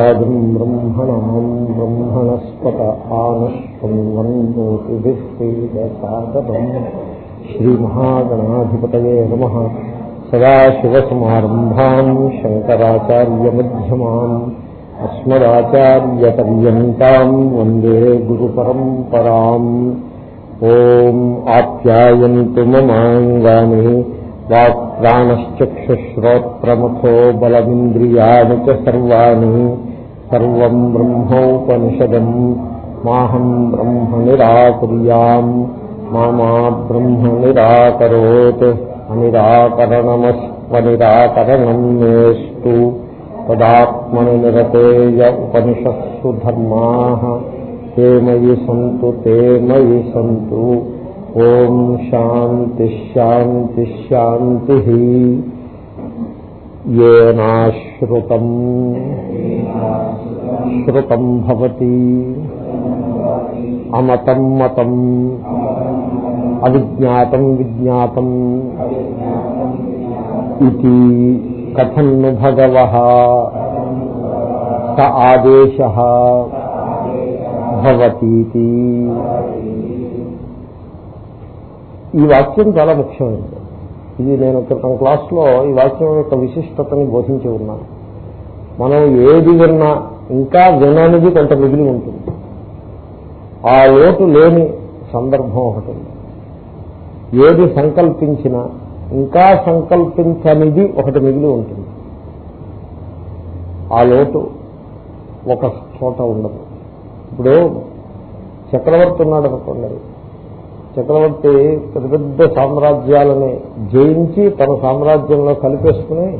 आदिम् ब्रह्मणाम् ब्रह्मणस्पत आनश्वन्वन्नोतिभिः श्रीदसादम् श्रीमहागणाधिपतये नमः सदाशिवसमारम्भाम् शङ्कराचार्यमध्यमाम् अस्मदाचार्यपर्यन्ताम् वन्दे गुरुपरम्पराम् ॐ आप्यायन्तु ममाङ्गानि वाक्प्राणश्चक्षुश्रोत्रमथो बलमिन्द्रियाणि च सर्वाणि सर्वम् ब्रह्मोपनिषदम् माहम् ब्रह्म निराकुर्याम् मा ब्रह्म निराकरोत् अनिराकरणमस्त्वनिराकरणम् मेऽस्तु तदात्मनि निरतेय उपनिषत्सु धर्माः ते मयि सन्तु ते मयि सन्तु ॐ शान्तिः शान्तिः शान्तिः ఏనాశ్రుతం శ్రుతం భవతి అమతం మతం అవిజ్ఞాతం విజ్ఞాతం ఇది కథన్ను భగవ స ఆదేశ భవతీతి ఈ వాక్యం చాలా ముఖ్యమైనది. ఇది నేను క్రితం క్లాస్లో ఈ వాక్యం యొక్క విశిష్టతని బోధించి ఉన్నాను. మనం ఏది విన్నా ఇంకా విననిది కొంత మిగిలి ఉంటుంది. ఆ లోటు లేని సందర్భం ఒకటి ఏది సంకల్పించినా ఇంకా సంకల్పించనిది ఒకటి మిగిలి ఉంటుంది. ఆ లోటు ఒక చోట ఉండదు. ఇప్పుడు చక్రవర్తి ఉన్నాడు అనుకోండి చక్రవర్తి పెద్ద పెద్ద సామ్రాజ్యాలని జయించి తన సామ్రాజ్యంలో కలిపేసుకుని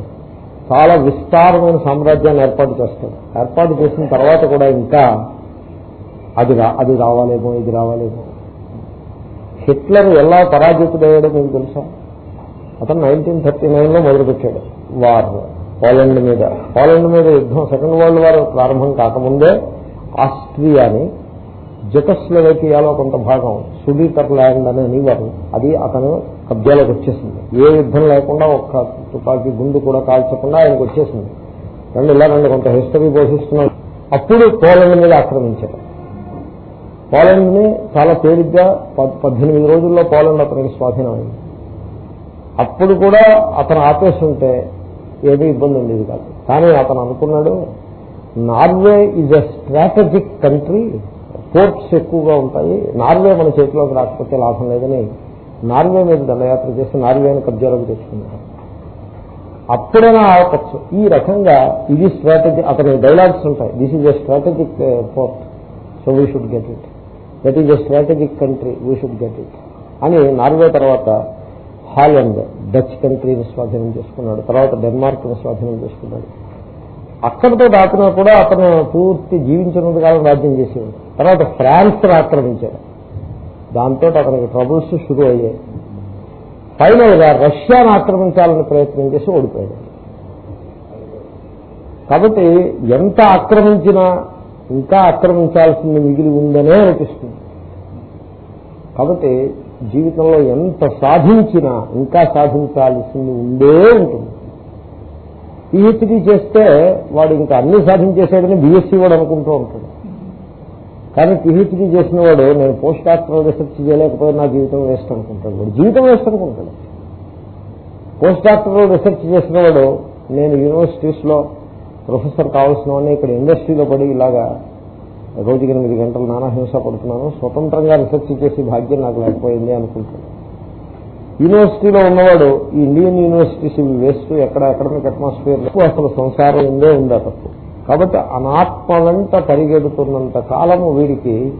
చాలా విస్తారమైన సామ్రాజ్యాన్ని ఏర్పాటు చేస్తాడు. ఏర్పాటు చేసిన తర్వాత కూడా ఇంకా అది అది రావాలేమో ఇది రావాలేమో. హిట్లర్ ఎలా పరాజితుడయ్యాడో మీకు తెలుసా? అతను నైన్టీన్ థర్టీ నైన్లో మొదలుపెట్టాడు. వార్ పోలాండ్ మీద. పోలాండ్ మీద యుద్ధం సెకండ్ వరల్డ్ వార్ ప్రారంభం కాకముందే ఆస్ట్రియాని జటస్లోవేకియాలో కొంత భాగం సుడీటర్ ల్యాండ్ అని అనేవారు. అది అతను కబ్జాలోకి వచ్చేసింది. ఏ యుద్ధం లేకుండా ఒక్క తుపాకీ గుండు కూడా కాల్చకుండా ఆయనకు వచ్చేసింది. రండి ఇలా రండి కొంత హిస్టరీ పోషిస్తున్నాం అప్పుడు పోలండ్ మీద ఆక్రమించారు. పోలండ్ని చాలా తేలిగ్గా పద్దెనిమిది రోజుల్లో పోలండ్ అతనికి స్వాధీనమైంది. అప్పుడు కూడా అతను ఆపేస్తుంటే ఏమీ ఇబ్బంది ఉండేది కాదు. కానీ అతను అనుకున్నాడు Norway is a strategic country ports ఎక్కువగా ఉంటాయి. నార్వే మన చేతిలోకి రాకపోతే లాభం లేదని నార్వే మీద దండయాత్ర చేసి నార్వేని కబ్జాలోకి తెచ్చుకున్నారు. అప్పుడైనా ఆపచ్చు. ఈ రకంగా ఇది స్ట్రాటజీ అతని డైలాగ్స్ ఉంటాయి. This is a strategic port so we should get it that is a strategic country we should get it అని నార్వే తర్వాత హాలండ్ డచ్ కంట్రీని స్వాధీనం చేసుకున్నాడు. తర్వాత డెన్మార్క్ని స్వాధీనం చేసుకున్నాడు. అక్కడితో దాటినా కూడా అతను పూర్తి జీవించినంత కాలం రాజ్యం చేసేవాడు. తర్వాత ఫ్రాన్స్ ఆక్రమించాడు దాంతో అతనికి ట్రబుల్స్ షురు అయ్యాయి. ఫైనల్గా రష్యాను ఆక్రమించాలని ప్రయత్నం చేసి ఓడిపోయాడు కాబట్టి ఎంత ఆక్రమించినా ఇంకా ఆక్రమించాల్సింది మిగిలి ఉందనే అనిపిస్తుంది. కాబట్టి జీవితంలో ఎంత సాధించినా ఇంకా సాధించాల్సింది ఉండే ఉంటుంది. పిహెచ్డీ చేస్తే వాడు ఇంకా అన్ని సాధించేసాడని బీఎస్సీ వాడు అనుకుంటూ ఉంటాడు. కానీ పిహెచ్డీ చేసిన వాడు నేను పోస్ట్ డాక్టరల్ రీసెర్చ్ చేయలేకపోతే నా జీవితం వేస్ట్ అనుకుంటాడు. వాడు జీవితం వేస్ట్ అనుకుంటాడు. పోస్ట్ డాక్టరల్ రీసెర్చ్ చేసిన వాడు నేను యూనివర్సిటీస్లో ప్రొఫెసర్ కావాల్సిన ఇక్కడ ఇండస్ట్రీలో పడి ఇలాగా రోజుకి ఎనిమిది గంటలు నానా హింస పడుతున్నాను. స్వతంత్రంగా రీసెర్చ్ చేసి భాగ్యం నాకు లేకపోయింది అనుకుంటాడు. యూనివర్సిటీలో ఉన్నవాడు ఈ ఇండియన్ యూనివర్సిటీస్ ఇవి వేస్ట్. ఎక్కడ అకాడమిక్ అట్మాస్ఫియర్? అసలు సంసారం ఉందే ఉందా తప్పు. కాబట్టి అనాత్మ వెంట పరిగెడుతున్నంత కాలము వీడికి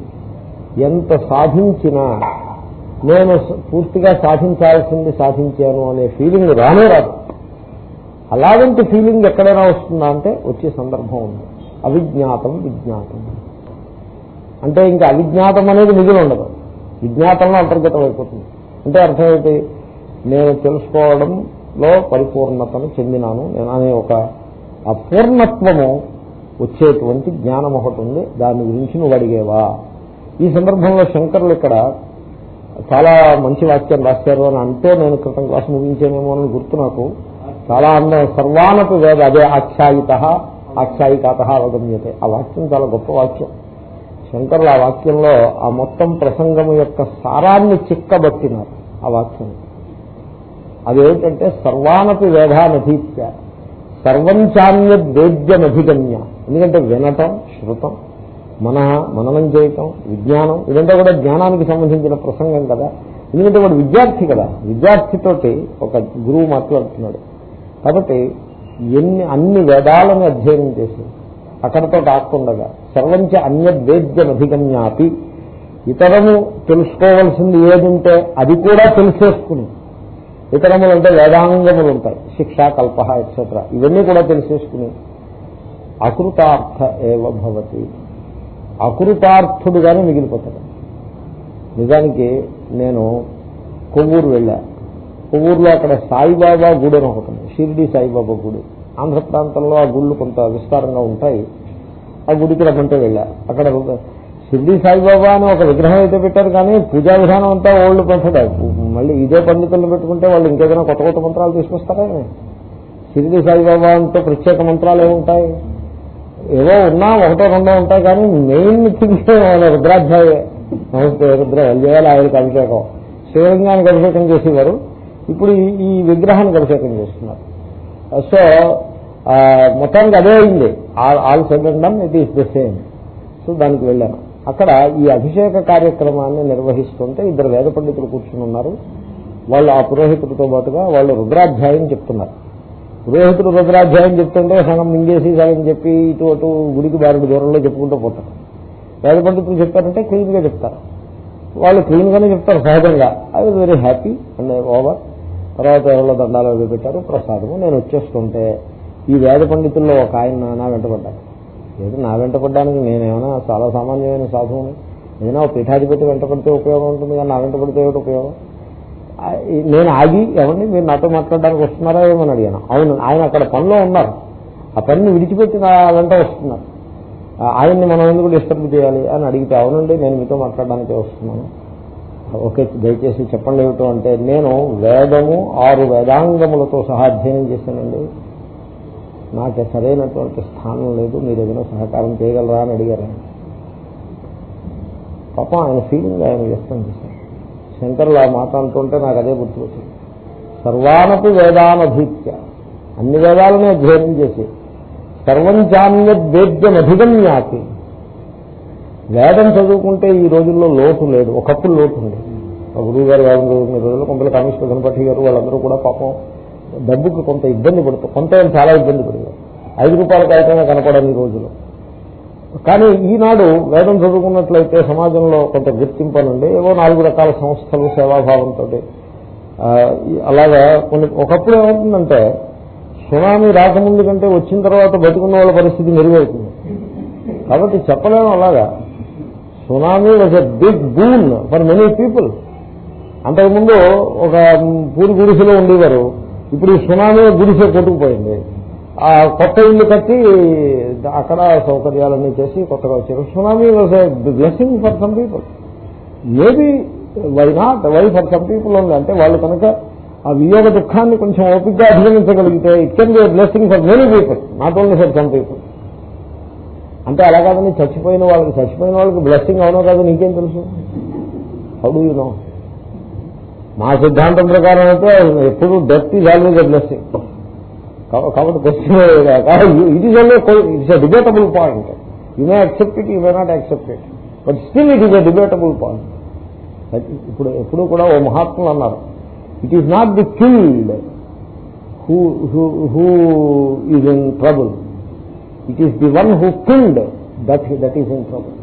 ఎంత సాధించినా నేను పూర్తిగా సాధించాల్సింది సాధించాను అనే ఫీలింగ్ రానే రాదు. అలాగంటి ఫీలింగ్ ఎక్కడైనా వస్తుందా అంటే వచ్చే సందర్భం ఉంది. అవిజ్ఞాతం విజ్ఞాతం. అంటే ఇంకా అవిజ్ఞాతం అనేది మిగిలి ఉండదు. విజ్ఞాతంలో అంతర్గతం అయిపోతుంది. అంటే అర్థం ఏంటి? నేను తెలుసుకోవడంలో పరిపూర్ణతను చెందినాను. అనే ఒక అపూర్ణత్వము వచ్చేటువంటి జ్ఞానం ఒకటి ఉంది దాని గురించి నువ్వు అడిగేవా? ఈ సందర్భంలో శంకరులు ఇక్కడ చాలా మంచి వాక్యం రాశారు అని అంటే నేను క్రితం క్లాస్ ముగించానేమో అని గుర్తు నాకు. చాలా అందం సర్వానపు వేద అదే ఆఖ్యాయిత ఆఖ్యాయికాత అవగమ్యతే. ఆ వాక్యం చాలా గొప్ప వాక్యం. శంకరులు ఆ వాక్యంలో ఆ మొత్తం ప్రసంగము యొక్క సారాన్ని చిక్కబట్టినారు ఆ వాక్యం. అదేమిటంటే సర్వానపి వేదానధీత్య సర్వం చాన్యద్వేద్యమధిగమ్య ఎందుకంటే వినటం శృతం మన మననం చేయటం విజ్ఞానం ఇదంతా కూడా జ్ఞానానికి సంబంధించిన ప్రసంగం కదా. ఎందుకంటే వాడు విద్యార్థి కదా. విద్యార్థితోటి ఒక గురువు మాట్లాడుతున్నాడు. కాబట్టి ఎన్ని అన్ని వేదాలను అధ్యయనం చేసి అక్కడతో కాకుండా సర్వంచ అన్యద్వేద్యం అధిగమ్యాపి ఇతరము తెలుసుకోవాల్సింది ఏదుంటే అది కూడా తెలిసేసుకుని. ఇతరములు అంటే వేదాంగములు ఉంటాయి. శిక్ష కల్ప ఎట్సెట్రా ఇవన్నీ కూడా తెలిసేసుకుని అకృతార్థ ఏవ భవతి. అకృతార్థుడుగానే మిగిలిపోతాడు. నిజానికి నేను కొవ్వూరు వెళ్ళా. కొవ్వూరులో అక్కడ సాయిబాబా గుడి అని ఒకటి షిరిడి సాయిబాబా గుడి. ఆంధ్ర ప్రాంతంలో ఆ గుళ్ళు కొంత విస్తారంగా ఉంటాయి. ఆ గుడికి రమ్మంటే వెళ్ళా. అక్కడ షిరిడి సాయిబాబా అని ఒక విగ్రహం అయితే పెట్టారు కానీ పూజా విధానం అంతా ఓల్డ్ పద్ధతి. మళ్ళీ ఇదే పండితులను పెట్టుకుంటే వాళ్ళు ఇంకేదైనా కొత్త కొత్త మంత్రాలు తీసుకొస్తారా షిరిడి సాయిబాబా అంతా ప్రత్యేక మంత్రాలు ఏముంటాయి? ఏవో ఉన్నా ఒకటో రెండో ఉంటాయి కానీ మెయిన్ థింగ్ రుద్రాధ్యాయే. నమస్తే రుద్ర ఎల్జేయాలి ఆయనకి అభిషేకం. శివలింగానికి అభిషేకం చేసేవారు. ఇప్పుడు ఈ- విగ్రహానికి అభిషేకం చేస్తున్నారు. సో మొత్తానికి అదే అయింది. All second it is the same so దానికి వెళ్ళాను. అక్కడ ఈ అభిషేక కార్యక్రమాన్ని నిర్వహిస్తుంటే ఇద్దరు వేద పండితులు కూర్చుని ఉన్నారు. వాళ్ళు ఆ పురోహితుడితో పాటుగా వాళ్ళు రుద్రాధ్యాయం చెప్తున్నారు. పురోహితుడు రుద్రాధ్యాయం చెప్తుంటే సగం మింగేసి సగం చెప్పి ఇటు అటు గుడికి బారుడు దూరంలో చెప్పుకుంటూ పోతారు వేద పండితులు చెప్పారంటే క్లీన్గా చెప్తారు. వాళ్ళు క్లీన్ గానే చెప్తారు సహజంగా. I was very happy and over. తర్వాత ఎవరో దండాలు అవి పెట్టారు ప్రసాదము. నేను వచ్చేస్తుంటే ఈ వేద పండితుల్లో ఒక ఆయన నా వెంటబడ్డాను లేదు నా వెంటపడ్డానికి నేనేమైనా చాలా సామాన్యమైన సాధువుని? ఏదైనా ఒక పీఠాధిపతి వెంటపడితే ఉపయోగం ఉంటుంది కానీ నా వెంటపడితే ఏమిటి ఉపయోగం? నేను ఆగి ఏమండి మీరు నాతో మాట్లాడడానికి వస్తున్నారా ఏమని అడిగాను. అవును ఆయన అక్కడ పనిలో ఉన్నారు. ఆ పనిని విడిచిపెట్టి నా వెంట వస్తున్నారు ఆయన్ని మనం ఎందుకు డిస్టర్బ్ చేయాలి అని అడిగితే అవునండి నేను మీతో మాట్లాడడానికి వస్తున్నాను. ఓకే దయచేసి చెప్పండి ఏమిటో అంటే నేను వేదము ఆరు వేదాంగములతో సహా అధ్యయనం చేశానండి. నాకు సరైనటువంటి స్థానం లేదు మీరు ఏదైనా సహకారం చేయగలరా అని అడిగారు పాపం ఆయన ఫీలింగ్ ఆయన వ్యక్తం చేశారు. శంకరులు ఆ మాట అంటుంటే నాకు అదే గుర్తుకొచ్చింది. సర్వానపు వేదానధీత్య. అన్ని వేదాలని అధ్యయనం చేసి. సర్వం వేద్యం అధిగమ్యాతి వేదం చదువుకుంటే ఈ రోజుల్లో లోటు లేదు. ఒకప్పుడు లోటు ఉంది. ఆ గురువు గారు వేదం చదువుకునే రోజుల్లో కొంత కామేశ్వర గణపతి గారు వాళ్ళందరూ కూడా పాపం డబ్బుకి కొంత ఇబ్బంది పడుతూ కొంత చాలా ఇబ్బంది పడేవారు. ఐదు రూపాయల అయితేనే కనపడని ఈ రోజులు. కానీ ఈనాడు వేదం చదువుకున్నట్లయితే సమాజంలో కొంత గుర్తింపనండి ఏవో నాలుగు రకాల సంస్థలు సేవాభావంతో అలాగా కొన్ని ఒకప్పుడు ఏమవుతుందంటే సునామీ రాకముందు కంటే వచ్చిన తర్వాత బతుకున్న వాళ్ళ పరిస్థితి మెరుగవుతుంది కాబట్టి చెప్పలేము అలాగా. Tsunami was a big boon for many people అంతకుముందు ఒక పూరి గుడిసెలో ఉండేవారు. ఇప్పుడు ఈ సునామీ గుడిసె కొట్టుకుపోయింది. ఆ కొత్త ఇల్లు కట్టి అక్కడ సౌకర్యాలన్నీ చేసి కొత్తగా వచ్చారు. Tsunami was blessing for some people. Maybe why not why for some people ఉంది అంటే వాళ్ళు కనుక ఆ వియోగ దుఃఖాన్ని కొంచెం ఓపికగా అధిగమించగలిగితే it can be blessing for many people not only for some people. అంటే అలా కాదని చచ్చిపోయిన వాళ్ళకి చచ్చిపోయిన వాళ్ళకి బ్లెస్సింగ్ అవునో కాదు నీకేం తెలుసు? హౌ యూ నో మా సిద్ధాంతం ప్రకారం అయితే ఎప్పుడు death is always a blessing. కాబట్టి question it is only it's a debatable point you may accept it you may not accept it but still it is a debatable point ఇప్పుడు ఎప్పుడు కూడా ఓ మహాత్ములు అన్నారు it is not the killed who who is in trouble it is the one who killed that that is in trouble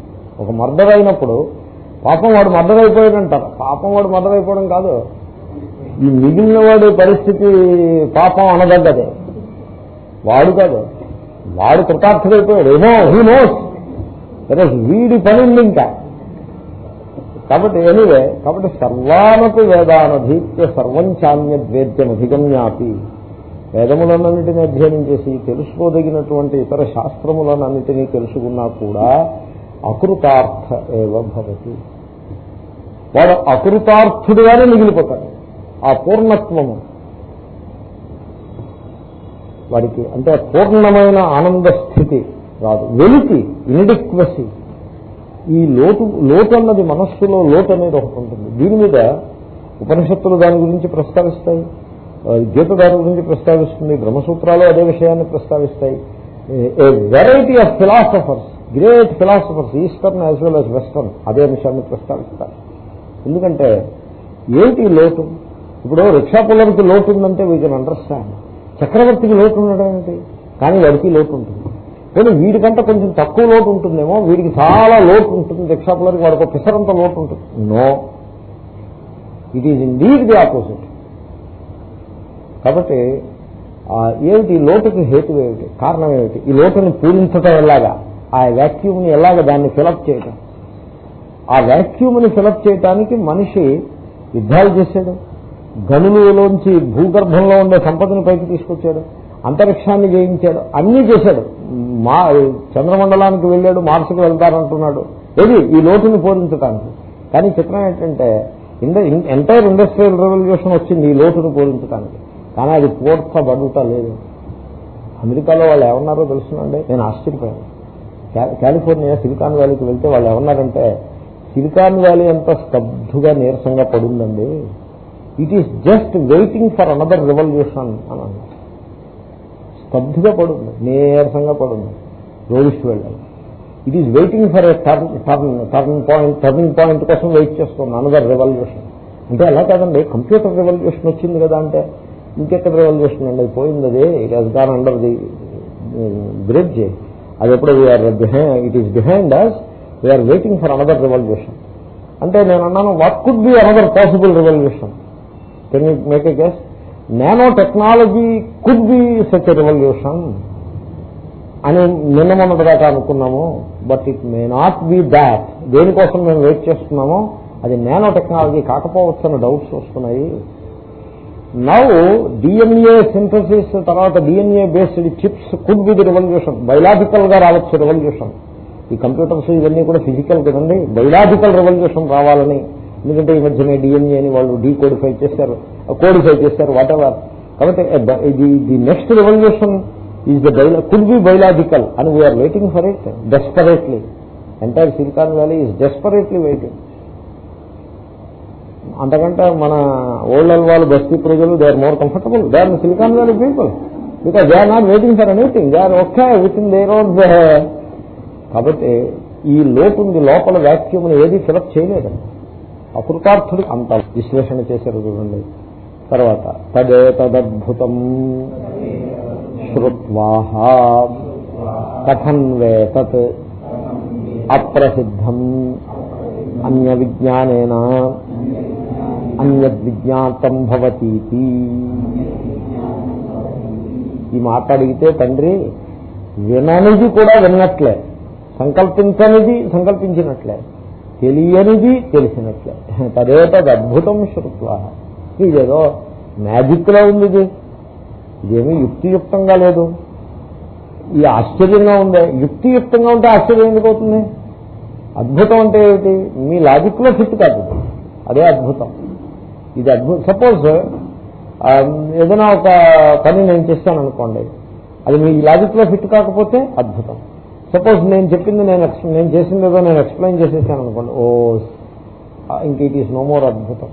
ఒక murder అయినప్పుడు పాపం వాడు మర్డర్ అయిపోయాడంటారు. పాపం వాడు మర్డర్ అయిపోవడం కాదు. ఈ మిగిలిన వాడి పరిస్థితి పాపం అనదగ్గదే. వాడు కాదు. వాడు కృతార్థుడైపోయాడు ఏమో హీ నోస్ అదే వీడి పని ఇంకా. కాబట్టి ఎనివే కాబట్టి సర్వానపు వేదానధీత్య సర్వం చాన్యద్వేద్యం అధిగమ్యాపి వేదములన్నింటినీ అధ్యయనం చేసి తెలుసుకోదగినటువంటి ఇతర శాస్త్రములన్నింటినీ తెలుసుకున్నా కూడా అకృతార్థ ఏవ భవతి. వాడు అకృతార్థుడుగానే మిగిలిపోతాడు. ఆ పూర్ణత్వము. వాడికి అంటే పూర్ణమైన ఆనంద స్థితి రాదు. వెలితి ఇన్డిక్వసీ. ఈ లోటు లోటు అన్నది మనస్సులో లోటు అనేది ఒకటి ఉంటుంది. దీని మీద ఉపనిషత్తులు దాని గురించి ప్రస్తావిస్తాయి. గీత దాని గురించి ప్రస్తావిస్తుంది. బ్రహ్మసూత్రాలు అదే విషయాన్ని ప్రస్తావిస్తాయి. A variety of philosophers great philosophers eastern as well as western అదే విషయాన్ని ప్రస్తావిస్తారు. ఎందుకంటే ఏంటి లోటు ఇప్పుడు రిక్షా పుల్లరికి లోటు ఉందంటే వీ కెన్ అండర్స్టాండ్ చక్రవర్తికి లోటు ఉండడం ఏంటి? కానీ వాడికి లోటు ఉంటుంది. కానీ వీడికంటే కొంచెం తక్కువ లోటు ఉంటుందేమో? వీడికి చాలా లోటు ఉంటుంది. రిక్షా వాడికి పిసరంత లోటు ఉంటుంది. No. It is indeed the opposite కాబట్టి ఏమిటి? ఈ లోటుకి హేతు ఏమిటి? కారణం ఏమిటి? ఈ లోటుని పూరించటం ఎలాగా? ఆ వ్యాక్యూమ్ని ఎలాగ దాన్ని ఫిలప్ చేయటం? ఆ వ్యాక్యూమ్ని ఫిలప్ చేయటానికి మనిషి యుద్ధాలు చేశాడు. గనులలోంచి భూగర్భంలో ఉండే సంపదని పైకి తీసుకొచ్చాడు. అంతరిక్షాన్ని జయించాడు. అన్నీ చేశాడు. మా చంద్రమండలానికి వెళ్ళాడు మార్సుకు వెళ్తారంటున్నాడు. ఏది? ఈ లోటుని పూరించడానికి కానీ చిత్రం ఏంటంటే ఎంటైర్ ఇండస్ట్రియల్ రెవల్యూషన్ వచ్చింది ఈ లోటును పూరించడానికి కానీ అది పూర్తబడుట లేదు. అమెరికాలో వాళ్ళు ఏమన్నారో తెలుసునండి? నేను ఆశ్చర్యపోయాను. కాలిఫోర్నియా సిలికాన్ వ్యాలీకి వెళ్తే వాళ్ళు ఏమన్నారంటే సిలికాన్ వ్యాలీ అంత స్తబ్దుగా నీరసంగా పడుందండి. It is just waiting for another revolution అని అన్నారు స్తబ్దుగా పడుంది నీరసంగా పడుంది. రోగిస్తూ వెళ్ళాలి it is waiting for a turn turn turn point turning point కోసం వెయిట్ చేస్తుంది అనదర్ రెవల్యూషన్ అంటే అలా కాదండి కంప్యూటర్ రెవల్యూషన్ వచ్చింది కదా అంటే ఇంకెక్కడ రెవల్యూషన్ అండి? అది పోయింది uh, అది it has gone under the bridge అది ఎప్పుడు we are behind it is behind us we are waiting for another revolution అంటే నేను అన్నాను what could be another possible revolution can you make a guess nano technology could be such a revolution అని నిన్న మొన్నటిదాకా అనుకున్నాము but it may not be that దేనికోసం మేము wait చేస్తున్నామో అది నానో టెక్నాలజీ కాకపోవచ్చు అన్న డౌట్స్ వస్తున్నాయి నౌ డిఎన్ఏ సింథసిస్ తర్వాత DNA based chips could be the revolution బయలాజికల్గా రావచ్చు రెవల్యూషన్ ఈ కంప్యూటర్స్ ఇవన్నీ కూడా ఫిజికల్ కదండి. బయలాజికల్ రెవల్యూషన్ రావాలని ఎందుకంటే ఈ మధ్యనే డిఎన్ఏ అని వాళ్ళు డీకోడిఫై చేశారు కోడిఫై చేశారు వాట్ ఎవర్ కాబట్టి ఇది the next revolution is the bio could be biological and we are waiting for it desperately entire Silicon Valley is desperately waiting అంతకంటే మన ఓల్డ్ వాళ్ళు బస్తీ ప్రజలు they are more comfortable they are Silicon Valley people because they are not waiting for anything they are okay with in the road కాబట్టి ఈ లోటుంది లోపల vacuum ఏది fill up చేయలేదండి అకృతార్థుడు అంత విశ్లేషణ చేశారు చూడండి. తర్వాత తదే తదద్భుతం శ్రుత్వాహ కథన్వేతత్ అప్రసిద్ధం అన్య విజ్ఞానేన అన్యద్విజ్ఞాతం భవతీతి. ఈ మాట అడిగితే తండ్రి విననిది కూడా విన్నట్లే సంకల్పించనిది సంకల్పించినట్లే. తెలియనిది తెలిసినట్లే. తదేతద్ అద్భుతం శృత్వ. ఇదేదో మ్యాజిక్లో ఉంది ఇది ఇదేమీ యుక్తియుక్తంగా లేదు. ఈ ఆశ్చర్యంగా ఉందే? యుక్తియుక్తంగా ఉంటే ఆశ్చర్యం ఎందుకు అవుతుంది? అద్భుతం అంటే ఏమిటి? మీ లాజిక్లో ఫిట్ కాదు. అదే అద్భుతం. ఇది అద్భుతం. సపోజ్ ఏదైనా ఒక పని నేను చేస్తాను అనుకోండి అది మీ లాజిక్లో ఫిట్ కాకపోతే అద్భుతం. సపోజ్ నేను చెప్పింది నేను నేను చేసింది ఏదో నేను ఎక్స్ప్లెయిన్ చేసేసాను అనుకోండి. ఓ ఇంక ఇట్ ఈస్ నో మోర్ అద్భుతం.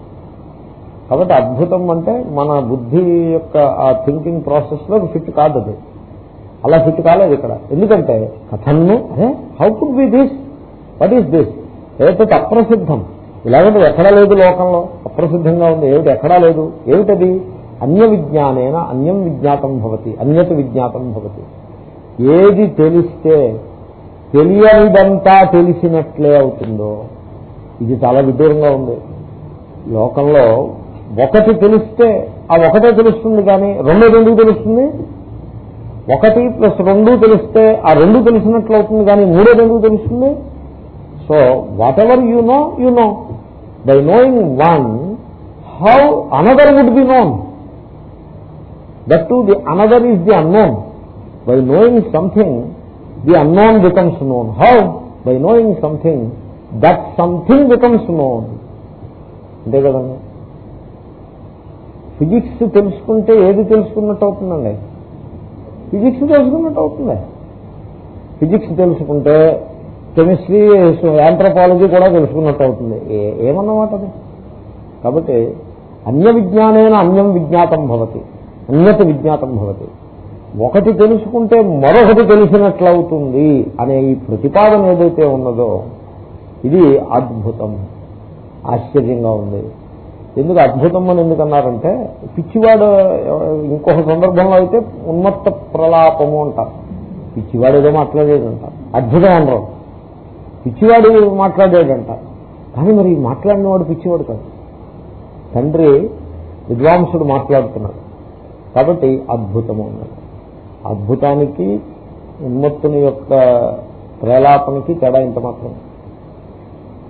కాబట్టి అద్భుతం అంటే మన బుద్ధి యొక్క ఆ థింకింగ్ ప్రాసెస్లో ఫిట్ కాదు అది. అలా ఫిట్ కాలేదు ఇక్కడ. ఎందుకంటే కథన్ను అదే how could be this what is this ఏదైతే అప్రసిద్ధం? ఇలాగంటే ఎక్కడా లేదు లోకంలో. అప్రసిద్ధంగా ఉంది. ఏమిటి ఎక్కడా లేదు? ఏమిటది? అన్య విజ్ఞానేన అన్యం విజ్ఞాతం భవతి. అన్యత విజ్ఞాతం భవతి. ఏది తెలిస్తే తెలియనిదంతా తెలిసినట్లే అవుతుందో ఇది చాలా విదూరంగా ఉంది. లోకంలో ఒకటి తెలిస్తే ఆ ఒకటే తెలుస్తుంది కానీ రెండు రెండు తెలుస్తుంది? ఒకటి ప్లస్ రెండు తెలిస్తే ఆ రెండు తెలిసినట్లు అవుతుంది కానీ మూడో రెండు తెలుస్తుంది? So whatever you know you know by knowing one how another would be known that to the another is the unknown by knowing something the unknown becomes known how by knowing something that something becomes known అంతే కదండి? Physics తెలుసుకుంటే ఏది తెలుసుకున్నట్టు అవుతుందండి? Physics తెలుసుకున్నట్టు అవుతుంది. Physics తెలుసుకుంటే chemistry anthropology కూడా తెలుసుకున్నట్టు అవుతుంది. ఏ- ఏమన్నమాట అది? కాబట్టి అన్య విజ్ఞానైన అన్యం విజ్ఞాతం భవతి. అన్యత విజ్ఞాతం భవతి. ఒకటి తెలుసుకుంటే మరొకటి తెలిసినట్లవుతుంది అనే ఈ ప్రతిపాదన ఏదైతే ఉన్నదో ఇది అద్భుతం. ఆశ్చర్యంగా ఉంది. ఎందుకు అద్భుతం అని ఎందుకన్నారంటే పిచ్చివాడు ఇంకొక సందర్భంలో అయితే ఉన్మత్త ప్రలాపము అంటారు. పిచ్చివాడు ఏదో మాట్లాడేదంట. అద్భుతం అనరు. పిచ్చివాడు మాట్లాడేదంట. కానీ మరి మాట్లాడినవాడు పిచ్చివాడు కాదు. తండ్రి విద్వాంసుడు మాట్లాడుతున్నాడు. కాబట్టి అద్భుతము అన్నాడు అద్భుతానికి ఉన్మత్తుని యొక్క ప్రేలాపనకి తేడా ఇంత మాత్రం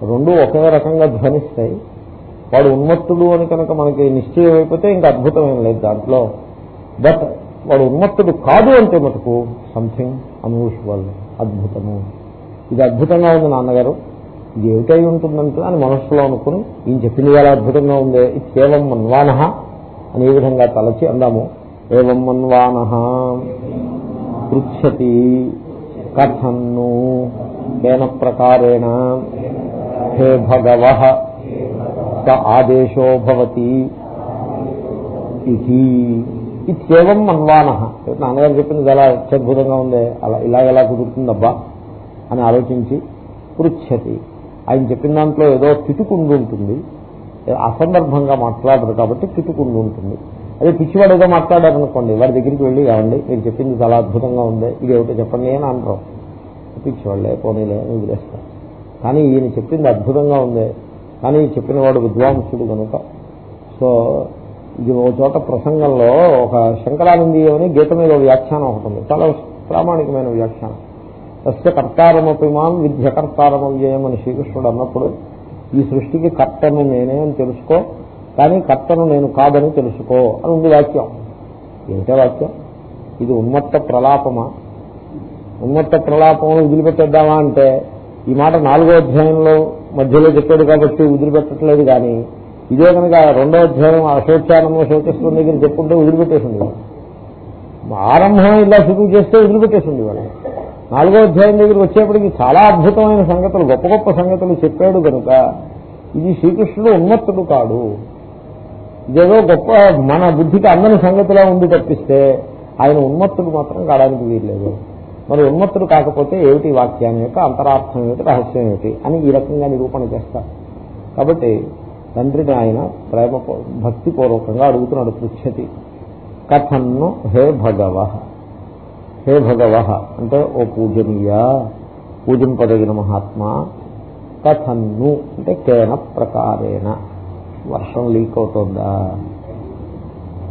రెండు ఒకే రకంగా ధ్వనిస్తాయి. వాడు ఉన్మత్తుడు అని కనుక మనకి నిశ్చయం అయిపోతే ఇంకా అద్భుతం ఏం లేదు దాంట్లో. బట్ వాడు ఉన్మత్తుడు కాదు అంటే మటుకు సంథింగ్ అన్యూజువల్ అద్భుతము. ఇది అద్భుతంగా ఉంది నాన్నగారు. ఇది ఏమిటై ఉంటుందంటే అని మనస్సులో అనుకుని ఈయన చెప్పింది ఎలా అద్భుతంగా ఉంది? ఇది కేవలం మన్వాన అని ఈ విధంగా తలచి అందాము. ఏవం మన్వాన పృచ్చతి కథన్ను కేన ప్రకారేణ హే భగవ స ఆదేశో భవతి ఇది ఇత్యేవం మన్వాన నాన్నగారు చెప్పింది ఎలా అత్యద్భుతంగా ఉంది. అలా ఇలాగెలా కుదురుతుందబ్బా అని ఆలోచించి పృచ్చతి. ఆయన చెప్పిన దాంట్లో ఏదో కిటుకుండు ఉంటుంది. అసందర్భంగా మాట్లాడరు కాబట్టి కిటుకుండు ఉంటుంది. అదే పిచ్చివాడుగా ఏదో మాట్లాడారనుకోండి వాడి దగ్గరికి వెళ్ళి కావండి మీరు చెప్పింది చాలా అద్భుతంగా ఉంది ఇది ఒకటి చెప్పండి అని అంటారు పిచ్చివాళ్ళే పోనీలే అని వదిలేస్తారు కానీ ఈయన చెప్పింది అద్భుతంగా ఉంది. కానీ చెప్పిన వాడు విద్వాంసుడు కనుక. సో ఇది ఒక చోట ప్రసంగంలో ఒక శంకరానందీయం అని గీత మీద వ్యాఖ్యానం ఒకటి ఉంది. చాలా ప్రామాణికమైన వ్యాఖ్యానం. సస్య కర్తారమపిమాన్ విద్య కర్తారమవ్యయం అని శ్రీకృష్ణుడు అన్నప్పుడు ఈ సృష్టికి కర్తను నేనే అని తెలుసుకో కానీ కర్తను నేను కాదని తెలుసుకో అని ఉంది వాక్యం. ఏమిటే వాక్యం? ఇది ఉన్మత్త ప్రలాపమా? ఉన్మత్త ప్రలాపమును వదిలిపెట్టేద్దామా అంటే ఈ మాట నాలుగో అధ్యాయంలో మధ్యలో చెప్పాడు కాబట్టి వదిలిపెట్టట్లేదు కానీ ఇదే కనుక రెండో అధ్యాయం అశోచానము శోచస్వం దగ్గర చెప్పుకుంటే వదిలిపెట్టేసింది ఆరంభం ఇలా శురువు చేస్తే వదిలిపెట్టేసింది వాళ్ళు నాలుగో అధ్యాయం దగ్గర వచ్చేప్పటికి చాలా అద్భుతమైన సంగతులు గొప్ప గొప్ప సంగతులు చెప్పాడు కనుక ఇది శ్రీకృష్ణుడు ఉన్మత్తుడు కాడు. ఇదేదో గొప్ప మన బుద్ధికి అందని సంగతిలా ఉంది తప్పిస్తే ఆయన ఉన్మత్తుడు మాత్రం కావడానికి వీల్లేదు. మరి ఉన్మత్తుడు కాకపోతే ఏమిటి వాక్యాన్ని యొక్క అంతరార్థం ఏమిటి రహస్యం ఏమిటి అని ఈ రకంగా నిరూపణ చేస్తారు. కాబట్టి తండ్రిని ఆయన ప్రేమ భక్తిపూర్వకంగా అడుగుతున్నాడు పృచ్చతి కథన్ను హే భగవ హే భగవ అంటే ఓ పూజనీయ పూజింపదగిన మహాత్మా కథన్ను అంటే కేన ప్రకారేణ. వర్షం లీక్ అవుతుందా?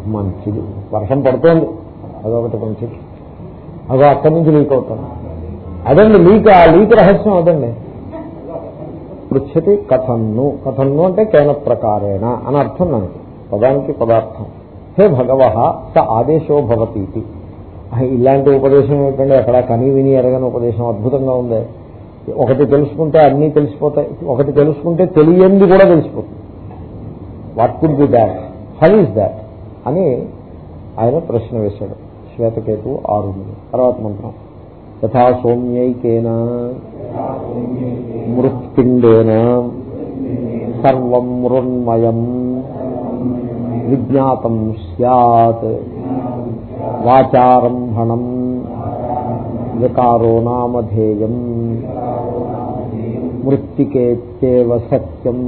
మంచిది. వర్షం పడుతోంది. అదొకటి మంచిది. అదో అక్కడి నుంచి లీక్ అవుతుంది అదండి లీక్ ఆ లీక్ రహస్యం అదండి. పృచ్చతి కథన్ను. కథన్ను అంటే కేన ప్రకారేణ అని అర్థం నాకు. పదానికి పదార్థం. హే భగవ స ఆదేశో భవతి ఇలాంటి ఉపదేశం ఏంటంటే ఎక్కడ కని విని ఎరగని ఉపదేశం అద్భుతంగా ఉంది. ఒకటి తెలుసుకుంటే అన్నీ తెలిసిపోతాయి. ఒకటి తెలుసుకుంటే తెలియంది కూడా తెలిసిపోతుంది. What could be that high is that అని ఆయన ప్రశ్న వేశాడు. శ్వేతకేతు ఆరుణుడు తర్వాత మంత్రం. యథా సౌమ్యైకేన మృత్పిండేన సర్వం మృన్మయం విజ్ఞాతం సత్ వాచారంభణం వికారో నామధేయం మృత్తికేత్యేవ సత్యం.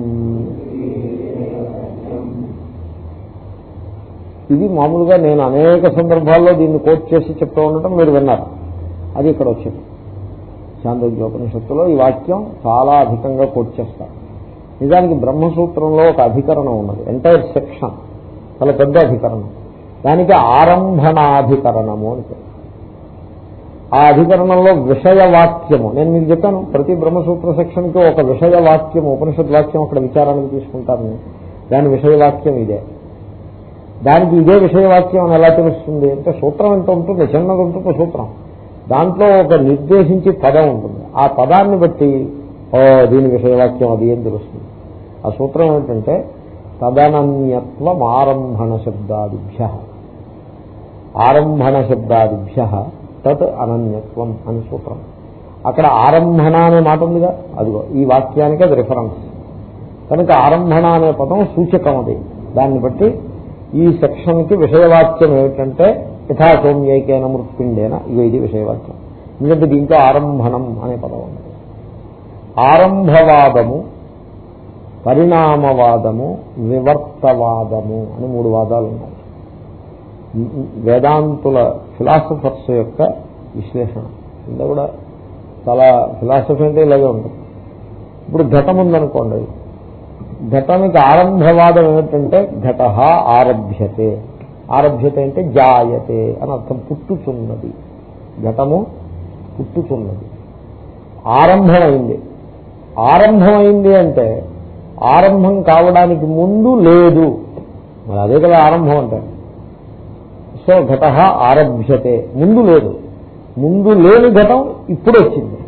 ఇది మామూలుగా నేను అనేక సందర్భాల్లో దీన్ని కోట్ చేసి చెప్తూ ఉండటం మీరు విన్నారు. అది ఇక్కడ వచ్చింది. చాంద్రోగ్యోపనిషత్తులో ఈ వాక్యం చాలా అధికంగా కోట్ చేస్తారు. నిజానికి బ్రహ్మసూత్రంలో ఒక అధికరణం ఉన్నది. ఎంటైర్ సెక్షన్ చాలా పెద్ద అధికరణం. దానికి ఆరంభణాధికరణము అని ఆ అధికరణంలో విషయవాక్యము. నేను మీకు చెప్పాను ప్రతి బ్రహ్మసూత్ర సెక్షన్కి ఒక విషయవాక్యం ఉపనిషత్ వాక్యం అక్కడ విచారానికి తీసుకుంటారని. దాని విషయవాక్యం ఇదే. దానికి ఇదే విషయవాక్యం అని ఎలా తెలుస్తుంది? అంటే సూత్రం ఎంత ఉంటుంది చిన్నది ఉంటుంది సూత్రం. దాంట్లో ఒక నిర్దేశించి పదం ఉంటుంది. ఆ పదాన్ని బట్టి దీని విషయవాక్యం అది ఏం తెలుస్తుంది? ఆ సూత్రం ఏమిటంటే తదనన్యత్వం ఆరంభణ శబ్దాదిభ్య. ఆరంభణ శబ్దాదిభ్య తత్ అనన్యత్వం అని సూత్రం. అక్కడ ఆరంభణ అనే మాట ఉందిగా? అదిగో ఈ వాక్యానికి అది రిఫరెన్స్ కనుక ఆరంభణ అనే పదం సూచకం అది. దాన్ని బట్టి ఈ సెక్షన్కి విషయవాక్యం ఏమిటంటే యథా సౌమ్యైకైన మృత్పిండేన ఇగో ఇది విషయవాక్యం ఎందుకంటే దీంట్లో ఆరంభణం అనే పదం ఉంది. ఆరంభవాదము పరిణామవాదము వివర్తవాదము అని మూడు వాదాలు ఉన్నాయి. వేదాంతుల ఫిలాసఫర్స్ యొక్క విశ్లేషణ. ఇంకా కూడా చాలా ఫిలాసఫీ అంటే ఇలాగే ఉంటుంది. ఇప్పుడు ఘటం ఉందనుకోండి ఘటానికి ఆరంభవాదం ఏమిటంటే ఘట ఆరభ్యతే. ఆరభ్యత అంటే జాయతే అని అర్థం పుట్టుచున్నది. ఘటము పుట్టుచున్నది. ఆరంభమైంది. ఆరంభమైంది అంటే ఆరంభం కావడానికి ముందు లేదు. మరి అదే కదా ఆరంభం అంటే. సో ఘట ఆరభ్యతే. ముందు లేదు. ముందు లేని ఘటం ఇప్పుడు వచ్చింది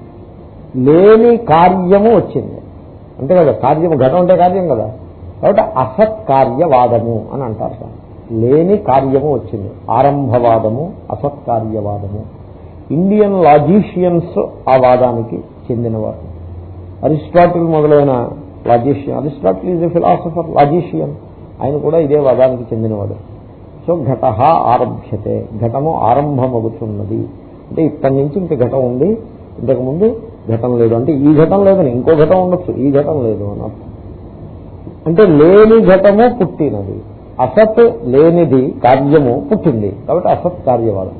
లేని కార్యము వచ్చింది. అంతే కదా కార్యము ఘటం అంటే కార్యం కదా. కాబట్టి అసత్కార్యవాదము అని అంటారు సార్. లేని కార్యము వచ్చింది. ఆరంభవాదము అసత్కార్యవాదము. ఇండియన్ లాజీషియన్స్ ఆ వాదానికి చెందినవారు. అరిస్టాటిల్ మొదలైన logician Aristotle is a philosopher logician. ఆయన కూడా ఇదే వాదానికి చెందినవాడు. సో ఘట ఆరభ్యతే ఘటము ఆరంభమవుతున్నది అంటే ఇప్పటి నుంచి ఇంక ఘటం ఉంది. ఇంతకుముందు ఘటం లేదు. అంటే ఈ ఘటం లేదని ఇంకో ఘటం ఉండొచ్చు. ఈ ఘటం లేదు అని అంటే లేని ఘటము పుట్టినది. అసత్ లేనిది కార్యము పుట్టింది. కాబట్టి అసత్ కార్యవాదం.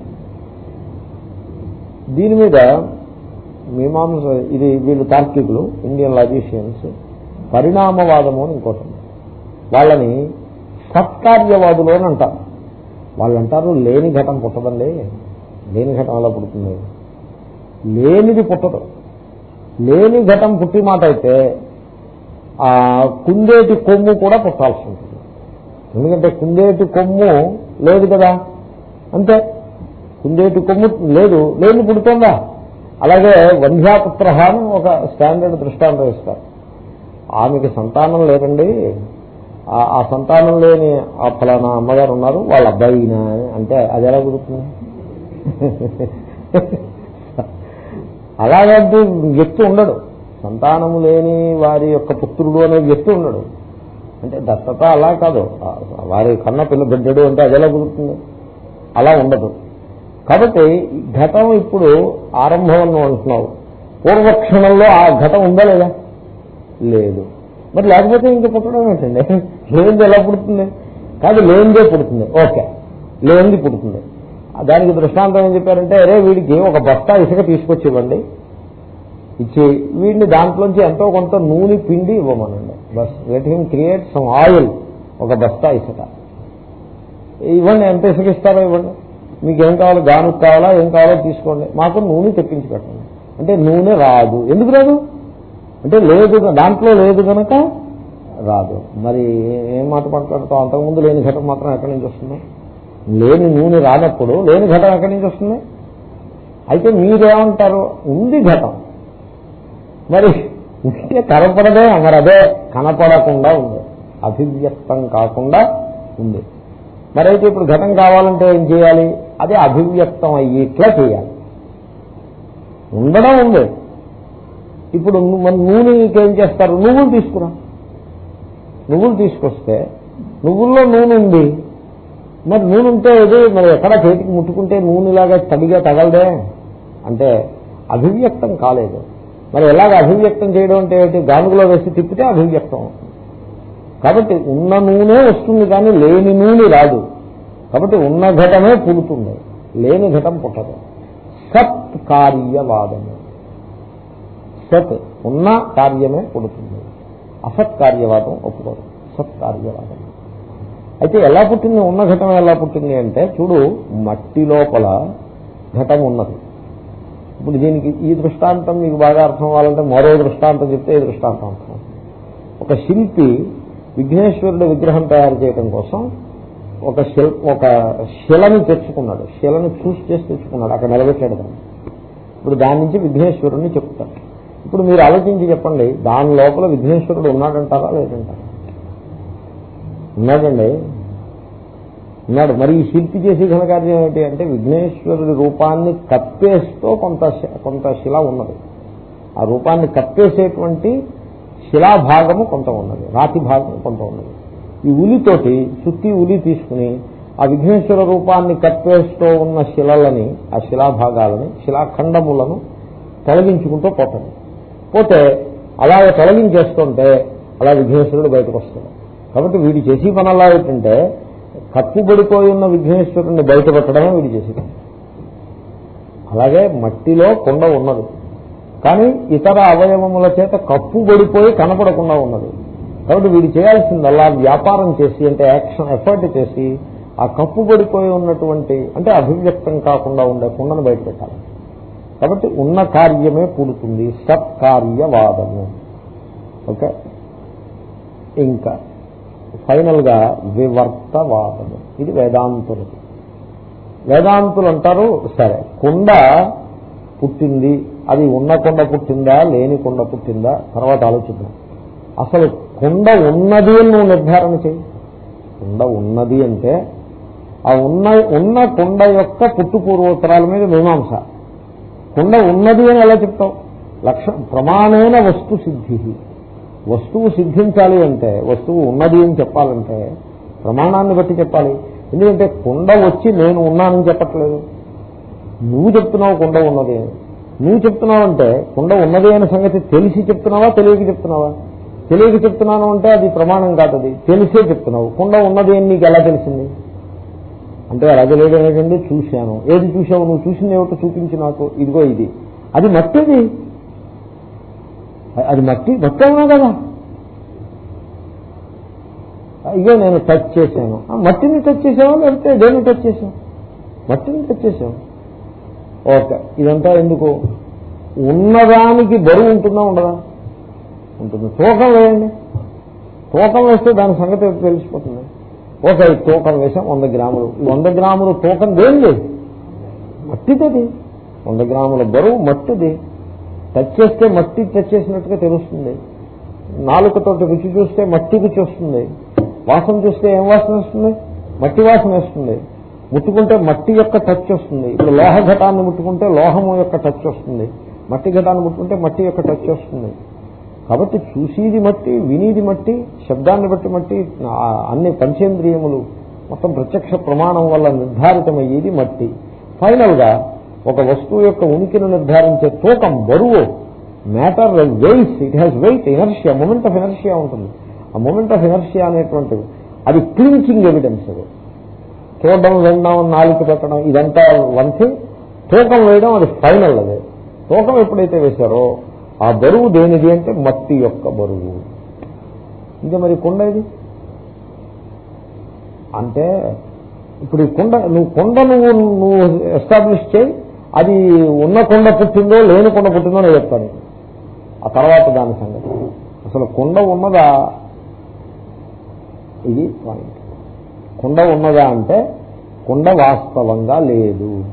దీని మీద మీమాంస ఇది వీళ్ళు తార్కికులు ఇండియన్ లాజిషియన్స్ పరిణామవాదము అని ఇంకోటి వాళ్ళని సత్కార్యవాదులు అని అంటారు. వాళ్ళు అంటారు లేని ఘటం పుట్టదండి. లేని ఘటం అలా పుడుతుంది? లేనిది పుట్టదు. లేని ఘటం పుట్టి మాట అయితే ఆ కుందేటి కొమ్ము కూడా పుట్టాల్సి ఉంటుంది. ఎందుకంటే కుందేటి కొమ్ము లేదు కదా? అంతే. కుందేటి కొమ్ము లేదు. లేని పుడుతుందా? అలాగే వంధ్యాపుత్ర అని ఒక స్టాండర్డ్ దృష్టాంతం ఇస్తారు. ఆమెకి సంతానం లేదండి. ఆ సంతానం లేని ఆ ఫలానా అమ్మగారు ఉన్నారు. వాళ్ళ అబ్బాయినా అంటే అది ఎలా కుదురుతుంది అలాగే వ్యక్తి ఉండడు. సంతానము లేని వారి యొక్క పుత్రుడు అనే వ్యక్తి ఉండడు. అంటే దత్తత అలా కాదు. వారి కన్న పిల్ల బిడ్డడు అంటే అది ఎలా కుదురుతుంది అలా ఉండదు. కాబట్టి ఘటం ఇప్పుడు ఆరంభం అంటున్నావు. పూర్వక్షణంలో ఆ ఘటం ఉందా లేదా? లేదు. మరి లేకపోతే ఇంకా పుట్టడం ఏంటండి? లేనిది ఎలా పుడుతుంది? కాదు లేనిదే పుడుతుంది. ఓకే. లేనిది పుడుతుంది. దానికి దృష్టాంతం ఏం చెప్పారంటే అరే వీడికి ఒక బస్తా ఇసుక తీసుకొచ్చి ఇవ్వండి. ఇచ్చి వీడిని దాంట్లోంచి ఎంతో కొంత నూనె పిండి ఇవ్వమనండి. Bus let him create some oil ఒక బస్తా ఇసుక. ఇవ్వండి ఎంత ఇసుక ఇస్తారో ఇవ్వండి. మీకు ఏం కావాలో? గానుకు కావాలా? ఏం కావాలో తీసుకోండి. మాకు నూనె తెప్పించి పెట్టండి. అంటే నూనె రాదు. ఎందుకు రాదు? అంటే లేదు దాంట్లో లేదు కనుక రాదు. మరి ఏం మాట మాట్లాడుతాం అంతకుముందు లేని ఘటన మాత్రం ఎక్కడి నుంచి వస్తుంది? లేని నూనె రానప్పుడు లేని ఘటం ఎక్కడి నుంచి వస్తుంది? అయితే మీరేమంటారు? ఉంది ఘటం. మరి ఉంటే కనపడదే మరి అదే కనపడకుండా ఉంది. అభివ్యక్తం కాకుండా ఉంది. మరి అయితే ఇప్పుడు ఘటం కావాలంటే ఏం చేయాలి? అదే అభివ్యక్తం అయ్యేట్లా చేయాలి. ఉండడం ఉంది. ఇప్పుడు మన నూనెకి ఏం చేస్తారు? నువ్వులు తీసుకురా. నువ్వులు తీసుకొస్తే నువ్వుల్లో నూనె ఉంది. మరి నూనె ఉంటే ఇది మరి ఎక్కడ చేతికి ముట్టుకుంటే నూనెలాగా తడిగా తగలదే? అంటే అభివ్యక్తం కాలేదు. మరి ఎలాగ అభివ్యక్తం చేయడం అంటే ఏంటి గానుగులో వేసి తిప్పితే అభివ్యక్తం అవుతుంది. కాబట్టి ఉన్న నూనె వస్తుంది కానీ లేని నూనె రాదు. కాబట్టి ఉన్న ఘటమే పుడుతుంది. లేని ఘటం పుట్టదు. సత్ కార్యవాదము సత్ ఉన్న కార్యమే పుడుతుంది. అసత్ కార్యవాదం ఒప్పుకోదు. సత్ కార్యవాదం అయితే ఎలా పుట్టింది? ఉన్న ఘటన ఎలా పుట్టింది అంటే చూడు మట్టి లోపల ఘటం ఉన్నది. ఇప్పుడు దీనికి ఈ దృష్టాంతం మీకు బాగా అర్థం అవ్వాలంటే మరో దృష్టాంతం చెప్తే ఈ దృష్టాంతం అర్థం ఒక శిల్పి విఘ్నేశ్వరుడు విగ్రహం తయారు చేయడం కోసం ఒక శిల్ ఒక శిలని తెచ్చుకున్నాడు. శిలను చూసి చేసి తెచ్చుకున్నాడు. అక్కడ నిలబెట్టాడు దాన్ని. ఇప్పుడు దాని నుంచి విఘ్నేశ్వరుడిని చెప్తాడు. ఇప్పుడు మీరు ఆలోచించి చెప్పండి దాని లోపల విఘ్నేశ్వరుడు ఉన్నాడంటారా లేదంటారా? ఉన్నాడండి. ఉన్నాడు. మరి ఈ శిల్పి చేసే ఘనకార్యం ఏమిటి అంటే విఘ్నేశ్వరుడి రూపాన్ని కప్పేస్తూ కొంత కొంత శిల ఉన్నది. ఆ రూపాన్ని కప్పేసేటువంటి శిలాభాగము కొంత ఉన్నది. రాతి భాగము కొంత ఉన్నది. ఈ ఉలితోటి చుట్టి ఉలి తీసుకుని ఆ విఘ్నేశ్వర రూపాన్ని కప్పేస్తూ ఉన్న శిలలని ఆ శిలాభాగాలని శిలాఖండములను తొలగించుకుంటూ పోతాడు. పోతే అలాగే తొలగించేస్తుంటే అలా విఘ్నేశ్వరుడు బయటకు వస్తాడు. కాబట్టి వీడు చేసే పని అలా ఏంటంటే కప్పుబడిపోయి ఉన్న విఘ్నేశ్వరుణ్ణి బయటపెట్టడమే వీడు చేసేది. అలాగే మట్టిలో కొండ ఉన్నది. కానీ ఇతర అవయవముల చేత కప్పుబడిపోయి కనపడకుండా ఉన్నది. కాబట్టి వీడు చేయాల్సిందల్లా వ్యాపారం చేసి అంటే యాక్షన్ ఎఫర్ట్ చేసి ఆ కప్పుబడిపోయి ఉన్నటువంటి అంటే అభివ్యక్తం కాకుండా ఉండే కుండను బయట పెట్టాలి కాబట్టి ఉన్న కార్యమే పుడుతుంది సత్కార్యవాదము. ఓకే? ఇంకా. ఫైనల్గా వివర్తవాదము. ఇది వేదాంతులు. వేదాంతులు అంటారు సరే కుండ పుట్టింది. అది ఉన్న కొండ పుట్టిందా లేని కొండ పుట్టిందా? తర్వాత ఆలోచిద్దాం. అసలు కుండ ఉన్నది అని నువ్వు నిర్ధారణ చేయి కుండ ఉన్నది అంటే ఆ ఉన్న ఉన్న కుండ యొక్క పుట్టు పూర్వోత్తరాల మీద మీమాంస. కుండ ఉన్నది అని ఎలా చెప్తావు? లక్ష ప్రమాణైన వస్తు సిద్ధి. వస్తువు సిద్ధించాలి అంటే వస్తువు ఉన్నది అని చెప్పాలంటే ప్రమాణాన్ని బట్టి చెప్పాలి. ఎందుకంటే కుండ వచ్చి నేను ఉన్నానని చెప్పట్లేదు. నువ్వు చెప్తున్నావు కుండ ఉన్నది. అని నువ్వు చెప్తున్నావు అంటే కుండ ఉన్నది అనే సంగతి తెలిసి చెప్తున్నావా తెలియక చెప్తున్నావా? తెలియక చెప్తున్నాను అంటే అది ప్రమాణం కాదు అది. తెలిసే చెప్తున్నావు. కుండ ఉన్నది అని నీకు ఎలా తెలిసింది? అంటే అలా తెలియడం చూశాను. ఏది చూసావు నువ్వు చూసింది ఏమిటో చూపించి నాకు. ఇదిగో ఇది. అది మట్టిది అది మట్టి మట్టి అవునా కదా. అయ్యో నేను టచ్ చేశాను. ఆ మట్టిని టచ్ చేసావా లేకపోతే దేన్ని టచ్ చేసావు మట్టిని టచ్ చేసావు ఓకే ఇదంతా ఎందుకు? ఉన్నదానికి బరువు ఉంటుందా ఉండదా? ఉంటుంది. తూకం వేయండి. తూకం వేస్తే దాని సంగతి తెలిసిపోతుంది. ఓకే ఈ తూకం వేసాం వంద గ్రాములు. ఈ వంద గ్రాములు తూకం లేదు మట్టిది వంద గ్రాముల బరువు మట్టిది. టచ్ చేస్తే మట్టి టచ్ చేసినట్టుగా తెలుస్తుంది. నాలుకతోటి రుచి చూస్తే మట్టి రుచి వస్తుంది. వాసన చూస్తే ఏం వాసన వస్తుంది? మట్టి వాసన వస్తుంది. ముట్టుకుంటే మట్టి యొక్క టచ్ వస్తుంది. ఇప్పుడు లోహ ఘటాన్ని ముట్టుకుంటే లోహము యొక్క టచ్ వస్తుంది. మట్టి ఘటాన్ని ముట్టుకుంటే మట్టి యొక్క టచ్ వస్తుంది. కాబట్టి చూసేది మట్టి వినీది మట్టి శబ్దాన్ని బట్టి మట్టి అన్ని పంచేంద్రియములు మొత్తం ప్రత్యక్ష ప్రమాణం వల్ల నిర్ధారితమయ్యేది మట్టి. ఫైనల్గా ఒక వస్తువు యొక్క ఉనికిని నిర్ధారించే తూకం బరువు matter weights it has weight inertia moment of inertia ఉంటుంది. ఆ మూమెంట్ ఆఫ్ ఎనర్షియా అనేటువంటిది. అది క్లించింగ్ ఎవిడెన్స్ అది. చూడడం వినడం నాలుక పెట్టడం ఇదంతా వన్ థింగ్ తూకం వేయడం అది ఫైనల్ అదే. తూకం ఎప్పుడైతే వేశారో ఆ బరువు దేనిది అంటే మట్టి యొక్క బరువు. ఇంకా మరి కొండ ఇది? అంటే ఇప్పుడు ఈ కొండ నువ్వు కొండ నువ్వు నువ్వు ఎస్టాబ్లిష్ చేయి. అది ఉన్న కొండ పుట్టిందో లేని కొండ పుట్టిందో నేను చెప్తాను. ఆ తర్వాత దాని సంగతి. అసలు కొండ ఉన్నదా? ఇది పాయింట్ కుండ ఉన్నదా అంటే కుండ వాస్తవంగా లేదు.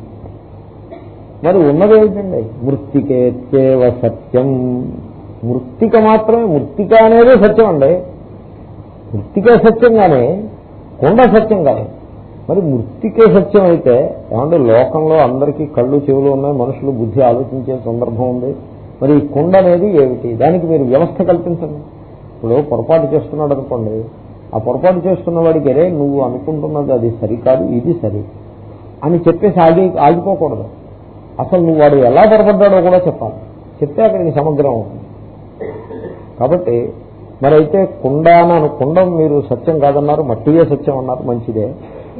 మరి ఉన్నది ఏమిటండి? మృతికేత్యేవ సత్యం. మృత్తిక మాత్రమే మృతిక అనేది సత్యం అండి. మృత్తికే సత్యం కానీ కుండ సత్యం కానీ మరి మృతికే సత్యం అయితే ఏమంటే లోకంలో అందరికీ కళ్ళు చెవులు ఉన్నాయి మనుషులు బుద్ధి ఆలోచించే సందర్భం ఉంది. మరి ఈ కుండ అనేది ఏమిటి? దానికి మీరు వ్యవస్థ కల్పించండి. ఇప్పుడు పొరపాటు చేస్తున్నాడు అనుకోండి. ఆ పొరపాటు చేస్తున్న వాడికి అరే నువ్వు అనుకుంటున్నది అది సరికాదు ఇది సరి అని చెప్పేసి ఆగి ఆగిపోకూడదు. అసలు నువ్వు వాడు ఎలా పొరపడ్డాడో కూడా చెప్పాలి. చెప్తే అక్కడికి సమగ్రం అవుతుంది. కాబట్టి మరి అయితే కుండ అని కుండం మీరు సత్యం కాదన్నారు మట్టియే సత్యం అన్నారు మంచిదే.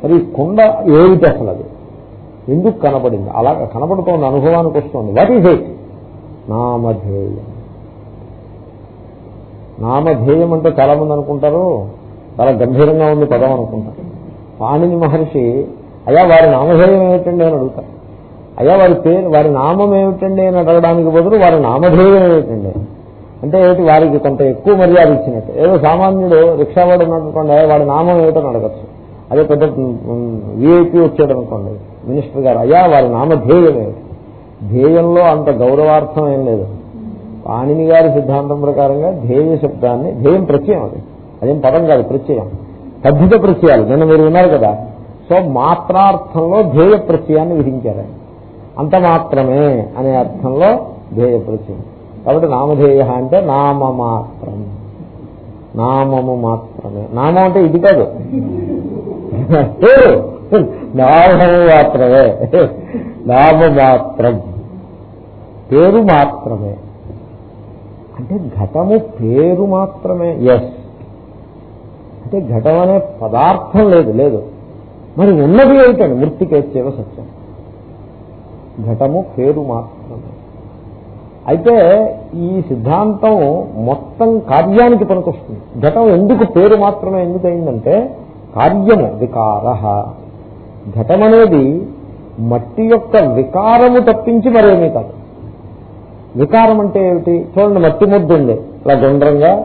మరి కుండ ఏమిటి అసలు అది? ఎందుకు కనబడింది? అలా కనబడుతోంది అనుభవానికి వస్తుంది. వాట్ ఈజ్ ఇట్ నామధేయం. నామధేయం అంటే చాలా మంది అనుకుంటారు. చాలా గంభీరంగా ఉంది పదం అనుకుంటారు. పాణిని మహర్షి అయ్యా వారి నామధేయం ఏమిటండి అని అడుగుతారు. అయ్యా వారి పేరు వారి నామం ఏమిటండి అని అడగడానికి బదులు వారి నామధేయం ఏమిటండి? అంటే ఏమిటి? వారికి కొంత ఎక్కువ మర్యాద ఇచ్చినట్టు. ఏదో సామాన్యుడు రిక్షావాడు ఉన్నటువంటి వాడి నామం ఏమిటని అడగచ్చు. అదే పెద్ద విఐపి వచ్చాడు అనుకోండి. మినిస్టర్ గారు అయ్యా వారి నామధ్యేయమే ధ్యేయంలో అంత గౌరవార్థం ఏం లేదు. పాణిని గారి సిద్ధాంతం ప్రకారంగా ధ్యేయ శబ్దాన్ని ధ్యేయం ప్రత్యయం అది. అదేం పదం కాదు ప్రత్యయం. తద్ధిత ప్రత్యయాలు నిన్న మీరు విన్నారు కదా. సో మాత్రార్థంలో ధ్యేయ ప్రత్యయాన్ని విధించారు. అంత మాత్రమే అనే అర్థంలో ధ్యేయ ప్రత్యయం. కాబట్టి నామధేయ అంటే నామ మాత్రం. నామము మాత్రమే. నామం అంటే ఇది కాదు. పేరు నామము మాత్రమే. నామ మాత్రం. పేరు మాత్రమే. అంటే ఘటము పేరు మాత్రమే. ఎస్ అంటే ఘటం అనే పదార్థం లేదు లేదు. మరి ఉన్నది ఏమిటండి? మృతికేచ్చేవ సత్యం. ఘటము పేరు మాత్రమే. అయితే ఈ సిద్ధాంతం మొత్తం కార్యానికి పనికొస్తుంది. ఘటం ఎందుకు పేరు మాత్రమే? ఎందుకు అయిందంటే కార్యము వికార. ఘటం అనేది మట్టి యొక్క వికారము తప్పించి మరేమీ కాదు. వికారం అంటే ఏమిటి? చూడండి మట్టి ముద్దు ఉంది. ఇలా గుండ్రంగా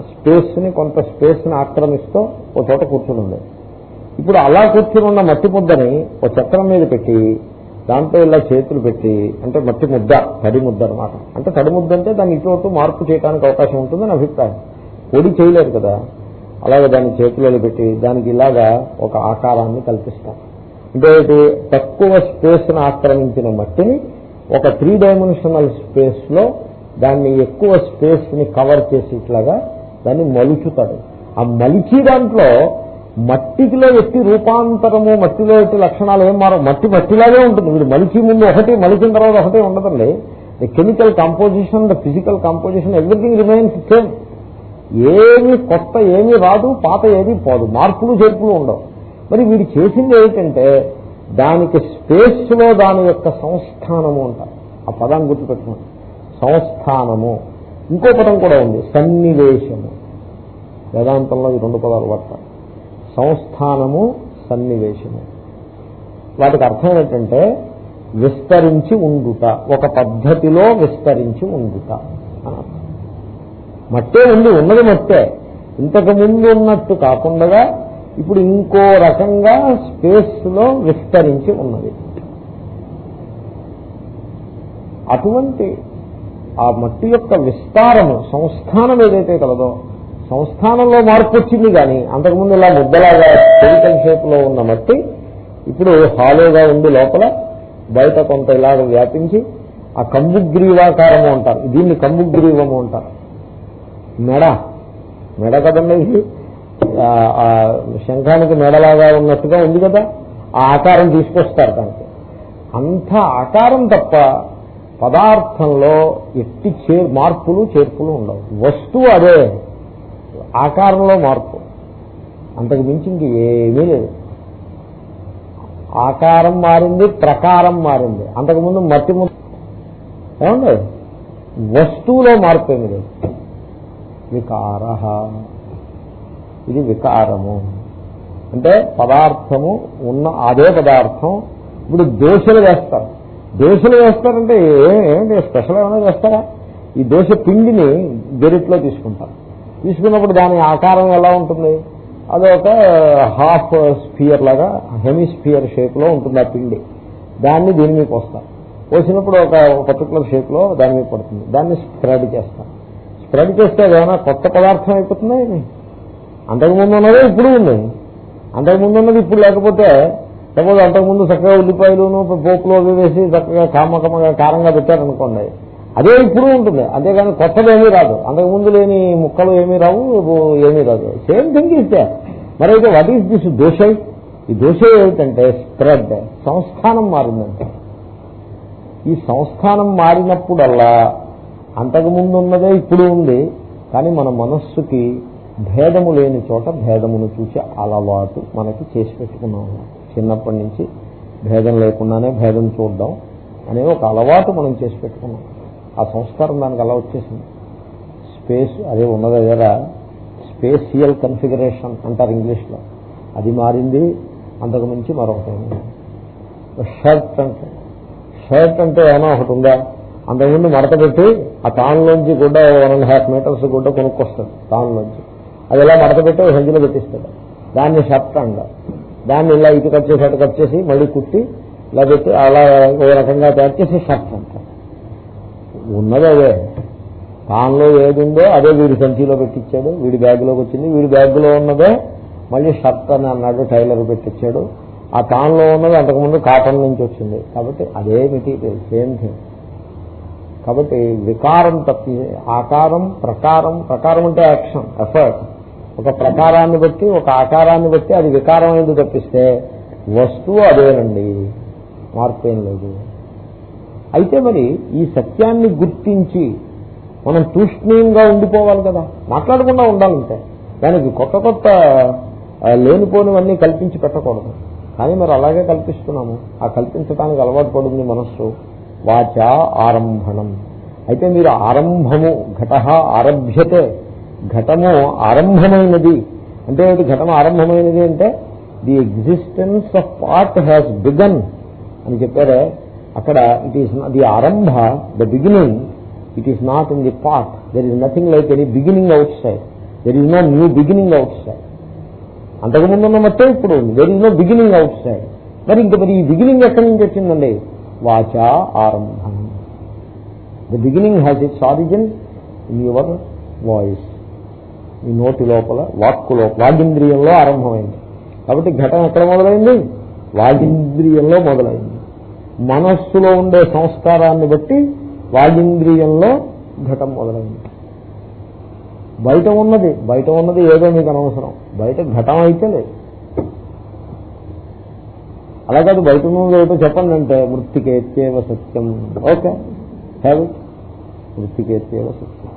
స్పేస్ని కొంత స్పేస్ని ఆక్రమిస్తూ ఒక చోట కూర్చుని ఉంది. ఇప్పుడు అలా కూర్చుని ఉన్న మట్టి ముద్దని ఒక చక్రం మీద పెట్టి దాంట్లో ఇలా చేతులు పెట్టి అంటే మట్టి ముద్ద తడి ముద్ద అనమాట అంటే తడి ముద్ద అంటే దాన్ని ఇటు మార్పు చేయడానికి అవకాశం ఉంటుందని అభిప్రాయం. పొడి చేయలేరు కదా. అలాగే దాన్ని చేతులలో పెట్టి దానికి ఇలాగా ఒక ఆకారాన్ని కల్పిస్తారు అంటే తక్కువ స్పేస్ను ఆక్రమించిన మట్టిని ఒక త్రీ డైమెన్షనల్ స్పేస్లో దాన్ని ఎక్కువ స్పేస్ని కవర్ చేసేట్లాగా దాన్ని మలుచుతాడు. ఆ మలిచి దాంట్లో మట్టిలో ఎట్టి రూపాంతరము మట్టిలో ఎట్టి లక్షణాలు ఏం మారవు. మట్టి మట్టిలాగే ఉంటుంది. వీడు మలిచి ముందు ఒకటి మలిచిన తర్వాత ఒకటే ఉండదండి. The chemical composition the physical composition everything remains same ఏమి కొత్త ఏమీ రాదు పాత ఏది పోదు. మార్పులు చేర్పులు ఉండవు. మరి వీడు చేసింది ఏమిటంటే దానికి స్పేస్లో దాని యొక్క సంస్థానము అంటారు ఆ పదాన్ని గుర్తుపెట్టుకోండి. సంస్థానము. ఇంకో పదం కూడా ఉంది. సన్నివేశము. వేదాంతంలో ఈ రెండు పదాలు వాడతారు. సంస్థానము సన్నివేశము. వాటికి అర్థం ఏంటంటే విస్తరించి ఉండుట. ఒక పద్ధతిలో విస్తరించి ఉండుట. మట్టే ఉంది ఉన్నది మట్టే. ఇంతకు ముందు ఉన్నట్టు కాకుండా ఇప్పుడు ఇంకో రకంగా స్పేస్లో విస్తరించి ఉన్నది. అటువంటి ఆ మట్టి యొక్క విస్తారము సంస్థానం ఏదైతే కలదో సంస్థానంలో మార్పు వచ్చింది కానీ అంతకుముందు ఇలా ముద్దలాగా స్పెరికల్ షేప్లో ఉన్న మట్టి ఇప్పుడు హాలోగా ఉంది లోపల బయట కొంత ఇలాగ వ్యాపించి ఆ కంబుగ్రీవాకారము అంటారు. దీన్ని కంబుగ్రీవము అంటారు. మెడ. మెడ కదండి ఇది? శంఖానికి మెడలాగా ఉన్నట్టుగా ఉంది కదా? ఆ ఆకారం తీసుకొస్తారు దానికి. అంత ఆకారం తప్ప పదార్థంలో ఎట్టి చే మార్పులు చేర్పులు ఉండవు. వస్తువు అదే. ఆకారంలో మార్పు. అంతకు మించి ఇంక ఏమీ లేదు. ఆకారం మారింది ప్రకారం మారింది. అంతకుముందు మట్టి ముందు ఏమండి? వస్తువులో మార్పు ఏమి లేదు. వికార. ఇది వికారము. అంటే పదార్థము ఉన్న అదే పదార్థం ఇప్పుడు దోశలు వేస్తారు. దోశలు వేస్తారంటే ఏ- ఏంటి స్పెషల్ ఏమైనా వేస్తారా ఈ దోశ పిండిని గెరిట్లో తీసుకుంటారు. తీసుకున్నప్పుడు దాని ఆకారం ఎలా ఉంటుంది? అదొక హాఫ్ స్పియర్ లాగా హెమిస్ఫియర్ షేప్లో ఉంటుంది ఆ పిండి. దాన్ని దీని మీద వస్తారు పోసినప్పుడు ఒక పర్టికులర్ షేప్లో దాని మీద పడుతుంది. దాన్ని స్ప్రెడ్ చేస్తాం స్ప్రెడ్ చేస్తే ఏమైనా కొత్త పదార్థం అయిపోతుందా ఇది అంతకుముందు ఉన్నదే ఇప్పుడు ఉంది. అంతకుముందు ఉన్నది ఇప్పుడు లేకపోతే సపోజ్ అంతకుముందు చక్కగా ఉల్లిపాయలును పోపులు అవి వేసి చక్కగా కామకమగా కారంగా పెట్టారనుకోండి అదే ఇప్పుడు ఉంటుంది. అంతేగాని కొత్తది ఏమీ రాదు. అంతకుముందు లేని ముక్కలు ఏమీ రావు ఏమీ రాదు. సేమ్ థింగ్ ఇస్తే మరి అయితే వాట్ ఈస్ దిస్ దోష? ఈ దోష ఏమిటంటే స్ప్రెడ్ సంస్థానం మారిందంటే. ఈ సంస్థానం మారినప్పుడల్లా అంతకుముందు ఉన్నదే ఇప్పుడు ఉంది కానీ మన మనస్సుకి భేదము లేని చోట భేదమును చూసే అలవాటు మనకి చేసి పెట్టుకున్నాం. చిన్నప్పటి నుంచి భేదం లేకుండానే భేదం చూడడం అనే ఒక అలవాటు మనం చేసి పెట్టుకున్నాం. ఆ సంస్కారం దానికి అలా వచ్చేసింది. స్పేస్ అదే ఉన్నది దగ్గర స్పేసియల్ కన్ఫిగరేషన్ అంటారు ఇంగ్లీష్లో. అది మారింది అంతకు మించి మరొకటి షర్ట్ అంటే షర్ట్ అంటే ఏమైనా ఒకటి ఉందా? అంతకుముందు మడత పెట్టి ఆ తాన్లోంచి గుడ్డ వన్ అండ్ హాఫ్ మీటర్స్ గుడ్డ కొనుక్కొస్తాడు తాన్లోంచి అది ఇలా మడత పెట్టి ఒక సంచిలో పెట్టిస్తాడు. దాన్ని షర్ట్ అండ దాన్ని ఇలా ఇటు కట్ చేసి అటు కట్ చేసి మళ్ళీ కుట్టి ఇలా పెట్టి అలా ఓ రకంగా తయారు చేసి షర్ట్ అంటారు ఉన్నది అదే. తాన్లో ఏది ఉందో అదే వీడి సంచిలో పెట్టించాడు వీడి బ్యాగులోకి వచ్చింది. వీడి బ్యాగులో ఉన్నదే మళ్ళీ షర్ట్ అని అన్నాడు టైలర్ పెట్టించాడు. ఆ తాన్లో ఉన్నది అంతకుముందు కాటన్ నుంచి వచ్చింది. కాబట్టి అదే మెటీరియల్ సేమ్ థింగ్. కాబట్టి వికారం తప్పి ఆకారం ప్రకారం ప్రకారం అంటే యాక్షన్ ఎఫర్ట్. ఒక ప్రకారాన్ని బట్టి ఒక ఆకారాన్ని బట్టి అది వికారం అయింది తప్పిస్తే వస్తువు అదేనండి. మార్పు ఏం లేదు. అయితే మరి ఈ సత్యాన్ని గుర్తించి మనం తూష్ణీయంగా ఉండిపోవాలి కదా. మాట్లాడకుండా ఉండాలంటే. దానికి కొత్త కొత్త లేనిపోనివన్నీ కల్పించి పెట్టకూడదు. కానీ మరి అలాగే కల్పిస్తున్నాము. ఆ కల్పించడానికి అలవాటు పడింది మనస్సు. వాచ ఆరంభణం. అయితే మీరు ఆరంభము ఘట ఆరభ్యతే. ఘటము ఆరంభమైనది. అంటే ఏమిటి? ఘటం ఆరంభమైనది అంటే the existence of part has begun అని చెప్పారే. అక్కడ ఇట్ ఈస్ ది ఆరంభ the beginning it is not in the part there is nothing like any beginning outside there is no new beginning outside అంతకుముందు ఉన్న మొత్తం ఇప్పుడు ఉంది. There is no beginning outside మరి ఇంకా మరి ఈ బిగినింగ్ ఎక్కడి నుంచి వచ్చిందండి? వాచా ఆరంభం. The beginning has its origin in your voice ఈ నోటి లోపల వాక్కు లోపల వాగింద్రియంలో ఆరంభమైంది. కాబట్టి ఘటన ఎక్కడ మొదలైంది? వాగింద్రియంలో మొదలైంది. మనస్సులో ఉండే సంస్కారాన్ని బట్టి వాగింద్రియంలో ఘటం మొదలైంది. బయట ఉన్నది బయట ఉన్నది ఏదో మీకు అనవసరం. బయట ఘటం అయితే లేదు. అలా కాదు బయట నుండి ఏమిటో చెప్పండి అంటే మృతికేత్యేవ సత్యం. Okay have it. మృతికేత్యేవ సత్యం.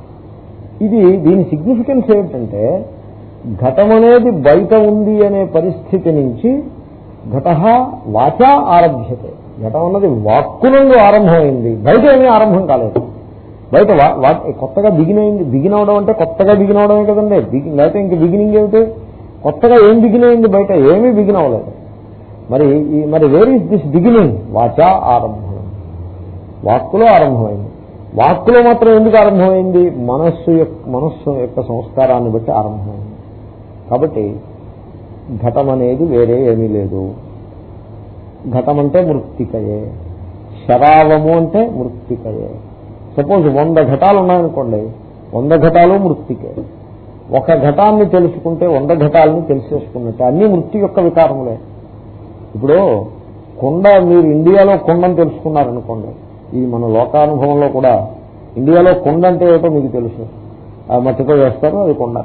ఇది దీని సిగ్నిఫికెన్స్ ఏమిటంటే ఘటం అనేది బయట ఉంది అనే పరిస్థితి నుంచి ఘట వాచా ఆరభ్యతే. ఘటం అన్నది వాక్కునందు ఆరంభమైంది. బయట ఏమీ ఆరంభం కాలేదు. బయట కొత్తగా బిగినైంది బిగిన్ అవడం అంటే కొత్తగా బిగిన్ అవడమే కదండి. బిగి లేకపోతే ఇంక బిగినింగ్ ఏమిటి? కొత్తగా ఏం బిగిన్ అయింది? బయట ఏమీ బిగిన్ అవ్వలేదు. మరి ఈ మరి వేర్ ఈస్ దిస్ బిగినింగ్ వాచా ఆరంభం. వాక్కులో ఆరంభమైంది. వాక్కులో మాత్రం ఎందుకు ఆరంభమైంది? మనస్సు యొక్క మనస్సు యొక్క సంస్కారాన్ని బట్టి ఆరంభమైంది. కాబట్టి ఘటం అనేది వేరే ఏమీ లేదు. ఘటం అంటే మృత్తికయే. శరావము అంటే మృత్తికయే. సపోజ్ వంద ఘటాలు ఉన్నాయనుకోండి వంద ఘటాలు మృత్తికే. ఒక ఘటాన్ని తెలుసుకుంటే వంద ఘటాలని తెలిసేసుకున్నట్టే. అన్ని మృత్యు యొక్క వికారములే. ఇప్పుడు కొండ మీరు ఇండియాలో కొండని తెలుసుకున్నారనుకోండి. ఈ మన లోకానుభవంలో కూడా ఇండియాలో కొండ అంటే ఏమిటో మీకు తెలుసు. ఆ మట్టితో వేస్తారు అది కొండ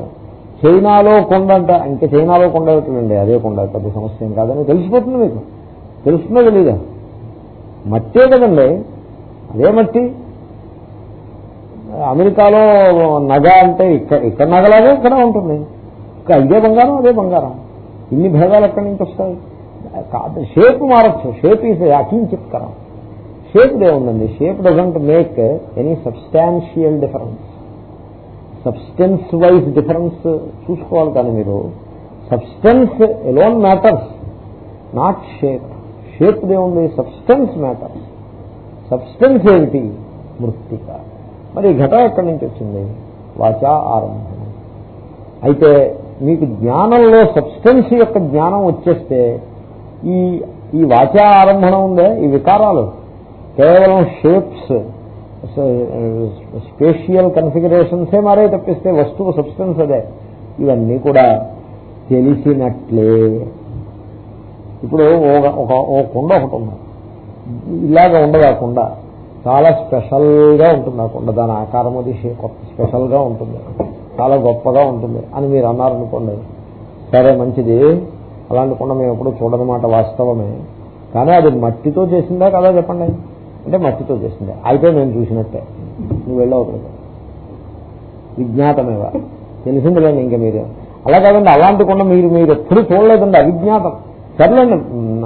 చైనాలో కొండ అంట ఇంకా చైనాలో కొండ ఏమిటండి? అదే కొండ పెద్ద సమస్య ఏం కాదని తెలిసిపోతుంది మీకు. తెలుస్తుందో తెలీదా? మట్టే కదండి. అదే మట్టి. అమెరికాలో నగ అంటే ఇక్కడ ఇక్కడ నగలాగే ఇక్కడ ఉంటుంది. ఇక్కడ అదే బంగారం అదే బంగారం. ఇన్ని భేదాలు ఎక్కడి నుంచి వస్తాయి? షేప్ మారచ్చు. షేప్ ఈజ్ అకించిత్కరం షేప్ ఏముందండి? Shape doesn't make any substantial difference. Substance wise difference చూసుకోవాలి కానీ మీరు. Substance alone matters not shape. Shape ఏముంది? Substance matters. సబ్స్టెన్స్ ఏమిటి? మృత్తిక. మరి ఘటం ఎక్కడి నుంచి వచ్చింది? వాచా ఆరంభం. అయితే మీకు జ్ఞానంలో సబ్స్టెన్స్ యొక్క జ్ఞానం వచ్చేస్తే ఈ ఈ వాచా ఆరంభణ ఉందే ఈ వికారాలు. కేవలం షేప్స్ స్పేషియల్ కన్ఫిగరేషన్సే మారే తప్పిస్తే వస్తువు సబ్స్టెన్స్ అదే. ఇవన్నీ కూడా తెలిసినట్లే. ఇప్పుడు ఒక- ఒక ఓ కుండ ఒకటి ఉంది. ఇలాగ ఉండదు ఆ కుండ. చాలా స్పెషల్గా ఉంటుంది ఆ కుండ. దాని ఆకారం అది కొత్త స్పెషల్గా ఉంటుంది. చాలా గొప్పగా ఉంటుంది అని మీరు అన్నారనుకోండి. సరే మంచిది. అలాంటి కొండ మేము ఎప్పుడు చూడనమాట వాస్తవమే. కానీ అది మట్టితో చేసిందా కదా చెప్పండి. అంటే మట్టితో చేసిందే. అయితే నేను చూసినట్టే. నువ్వు వెళ్ళవుతుంది విజ్ఞాతమేవా? తెలిసిందిలేండి ఇంకా మీరు. అలా కాదండి అలాంటి కొండ మీరు మీరు ఎప్పుడు చూడలేదండి అవిజ్ఞాతం. సర్లేండి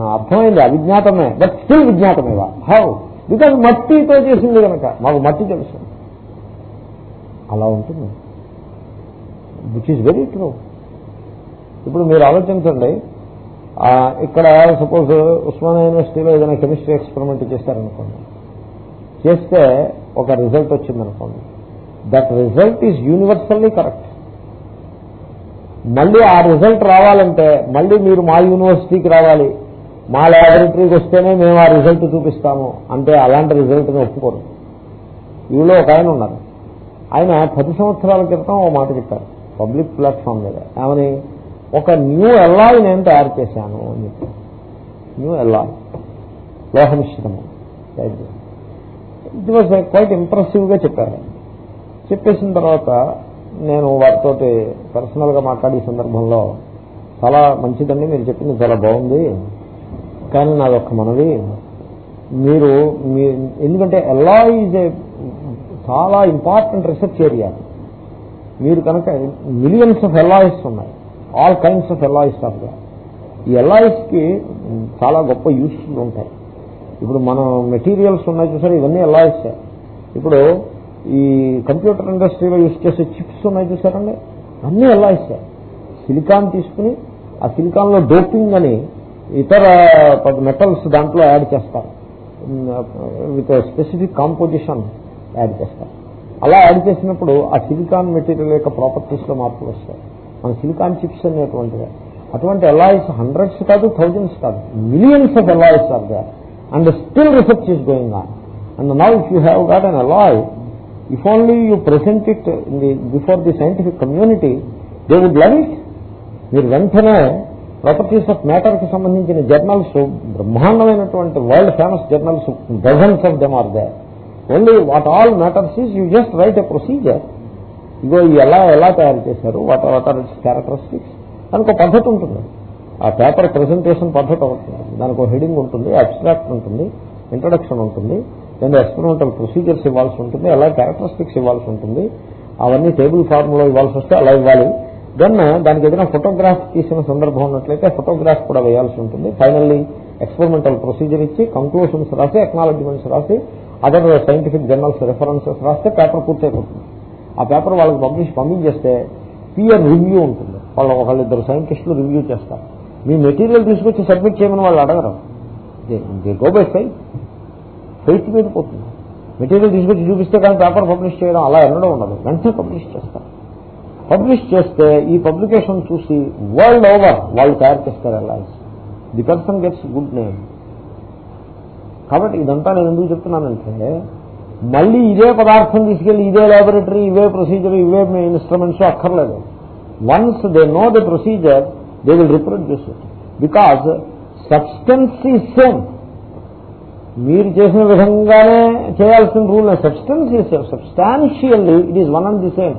అర్థమైంది అవిజ్ఞాతమే. బట్ స్టిల్ విజ్ఞాతమేవా? హౌ? బికాజ్ మట్టితో చేసింది కనుక మాకు మట్టి తెలుసు. అలా ఉంటుంది. Which is very true. ఇప్పుడు మీరు ఆలోచించండి ఇక్కడ సపోజ్ ఉస్మానియా యూనివర్సిటీలో ఏదైనా కెమిస్ట్రీ ఎక్స్పెరిమెంట్ చేస్తారనుకోండి చేస్తే ఒక రిజల్ట్ వచ్చిందనుకోండి. That result is universally correct మళ్ళీ ఆ రిజల్ట్ రావాలంటే మళ్ళీ మీరు మా యూనివర్సిటీకి రావాలి. మా ల్యాబొరేటరీకి వస్తేనే మేము ఆ రిజల్ట్ చూపిస్తాము. అంటే అలాంటి రిజల్ట్ని ఒప్పుకోరు. వీళ్ళు ఒక ఆయన ఉన్నారు. ఆయన పది సంవత్సరాల క్రితం ఓ మాట చెప్పారు. పబ్లిక్ ప్లాట్ఫామ్ మీద. ఏమని? ఒక న్యూ ఎల్లాయ్ నేను తయారు చేశాను అని న్యూ ఎల్లా లోహమిశ్రమం ఇట్ వాజ్ క్వైట్ ఇంప్రెసివ్గా చెప్పారు. చెప్పేసిన తర్వాత నేను వారితోటి పర్సనల్గా మాట్లాడే సందర్భంలో చాలా మంచిదండి మీరు చెప్పింది చాలా బాగుంది. కానీ నాది ఒక్క మనవి మీరు మీ ఎందుకంటే ఎలా ఈజ్ ఏ చాలా ఇంపార్టెంట్ రీసెర్చ్ ఏరియా మీరు కనుక మిలియన్స్ ఆఫ్ ఎల్లాయిస్ ఉన్నాయి. All kinds of alloys of ఈ ఎలాయిస్కి చాలా గొప్ప యూస్ఫుల్ ఉంటాయి. ఇప్పుడు మనం మెటీరియల్స్ ఉన్నాయి చూసారు? ఇవన్నీ ఎలాయిస్ ఇప్పుడు ఈ కంప్యూటర్ ఇండస్ట్రీలో యూస్ చేసే చిప్స్ ఉన్నాయి చూసారండి? అన్నీ ఎలాయిస్ సిలికాన్ తీసుకుని ఆ సిలికాన్లో డోపింగ్ అని ఇతర మెటల్స్ దాంట్లో యాడ్ చేస్తారు. విత్ స్పెసిఫిక్ కాంపోజిషన్ యాడ్ చేస్తారు. అలా యాడ్ చేసినప్పుడు ఆ సిలికాన్ మెటీరియల్ యొక్క ప్రాపర్టీస్లో మార్పులు వస్తాయి. మన సిలికాన్ చిప్స్ అనేటువంటివి అటువంటి ఎలాయిస్ హండ్రెడ్స్ కాదు థౌజండ్స్ కాదు millions of alloys are they and still research is going on and now if you have got an alloy if only you present it the before the scientific community they would love it మీరు వెంటనే properties of మ్యాటర్కి సంబంధించిన journals బ్రహ్మాండమైనటువంటి world famous journals dozens of them are they only what all matters is you just write a procedure ఇగో ఎలా ఎలా తయారు చేశారు what what are its characteristics దానికి ఒక పద్ధతి ఉంటుంది. ఆ పేపర్ ప్రజెంటేషన్ పద్ధతి అవుతుంది దానికి ఒక హెడింగ్ ఉంటుంది అబ్స్ట్రాక్ట్ ఉంటుంది ఇంట్రడక్షన్ ఉంటుంది దాని ఎక్స్పెరిమెంటల్ ప్రొసీజర్స్ ఇవ్వాల్సి ఉంటుంది అలా క్యారెక్టరిస్టిక్స్ ఇవ్వాల్సి ఉంటుంది అవన్నీ టేబుల్ ఫార్ములో ఇవ్వాల్సి వస్తే అలా ఇవ్వాలి. దెన్ దానికి ఏదైనా ఫోటోగ్రాఫ్ తీసిన సందర్భం ఉన్నట్లయితే ఫోటోగ్రాఫ్ కూడా వేయాల్సి ఉంటుంది. ఫైనల్లీ ఎక్స్పెరిమెంటల్ ప్రొసీజర్ ఇచ్చి కంక్లూషన్స్ రాసి ఎక్నాలజ్మెంట్స్ రాసి అదర్ సైంటిఫిక్ జర్నల్స్ రెఫరెన్సెస్ రాస్తే పేపర్ పూర్తయిపోతుంది. ఆ పేపర్ వాళ్ళకి పంపించి పంపించేస్తే పియర్ రివ్యూ ఉంటుంది. వాళ్ళు ఒకళ్ళిద్దరు సైంటిస్టులు రివ్యూ చేస్తారు. మీ మెటీరియల్ తీసుకొచ్చి సబ్మిట్ చేయమని వాళ్ళు అడగరు. They go by fight fight మీద పోతుంది. మెటీరియల్ తీసుకొచ్చి చూపిస్తే కానీ పేపర్ పబ్లిష్ చేయడం అలా ఎన్నడూ ఉండదు. వెంటనే పబ్లిష్ చేస్తారు. పబ్లిష్ చేస్తే ఈ పబ్లికేషన్ చూసి వరల్డ్ ఓవర్ వాళ్ళు తయారు చేస్తారు ఎలా the person gets good name. కాబట్టి ఇదంతా నేను ఎందుకు చెప్తున్నానంటే మళ్ళీ ఇదే పదార్థం తీసుకెళ్ళి ఇదే ల్యాబొరేటరీ ఇవే ప్రొసీజర్ ఇవే ఇన్స్ట్రుమెంట్స్ అక్కర్లేదు. Once they know the procedure they will reproduce it because substance is same మీరు చేసిన విధంగానే చేయాల్సిన rule substance is same substantially it is one and the same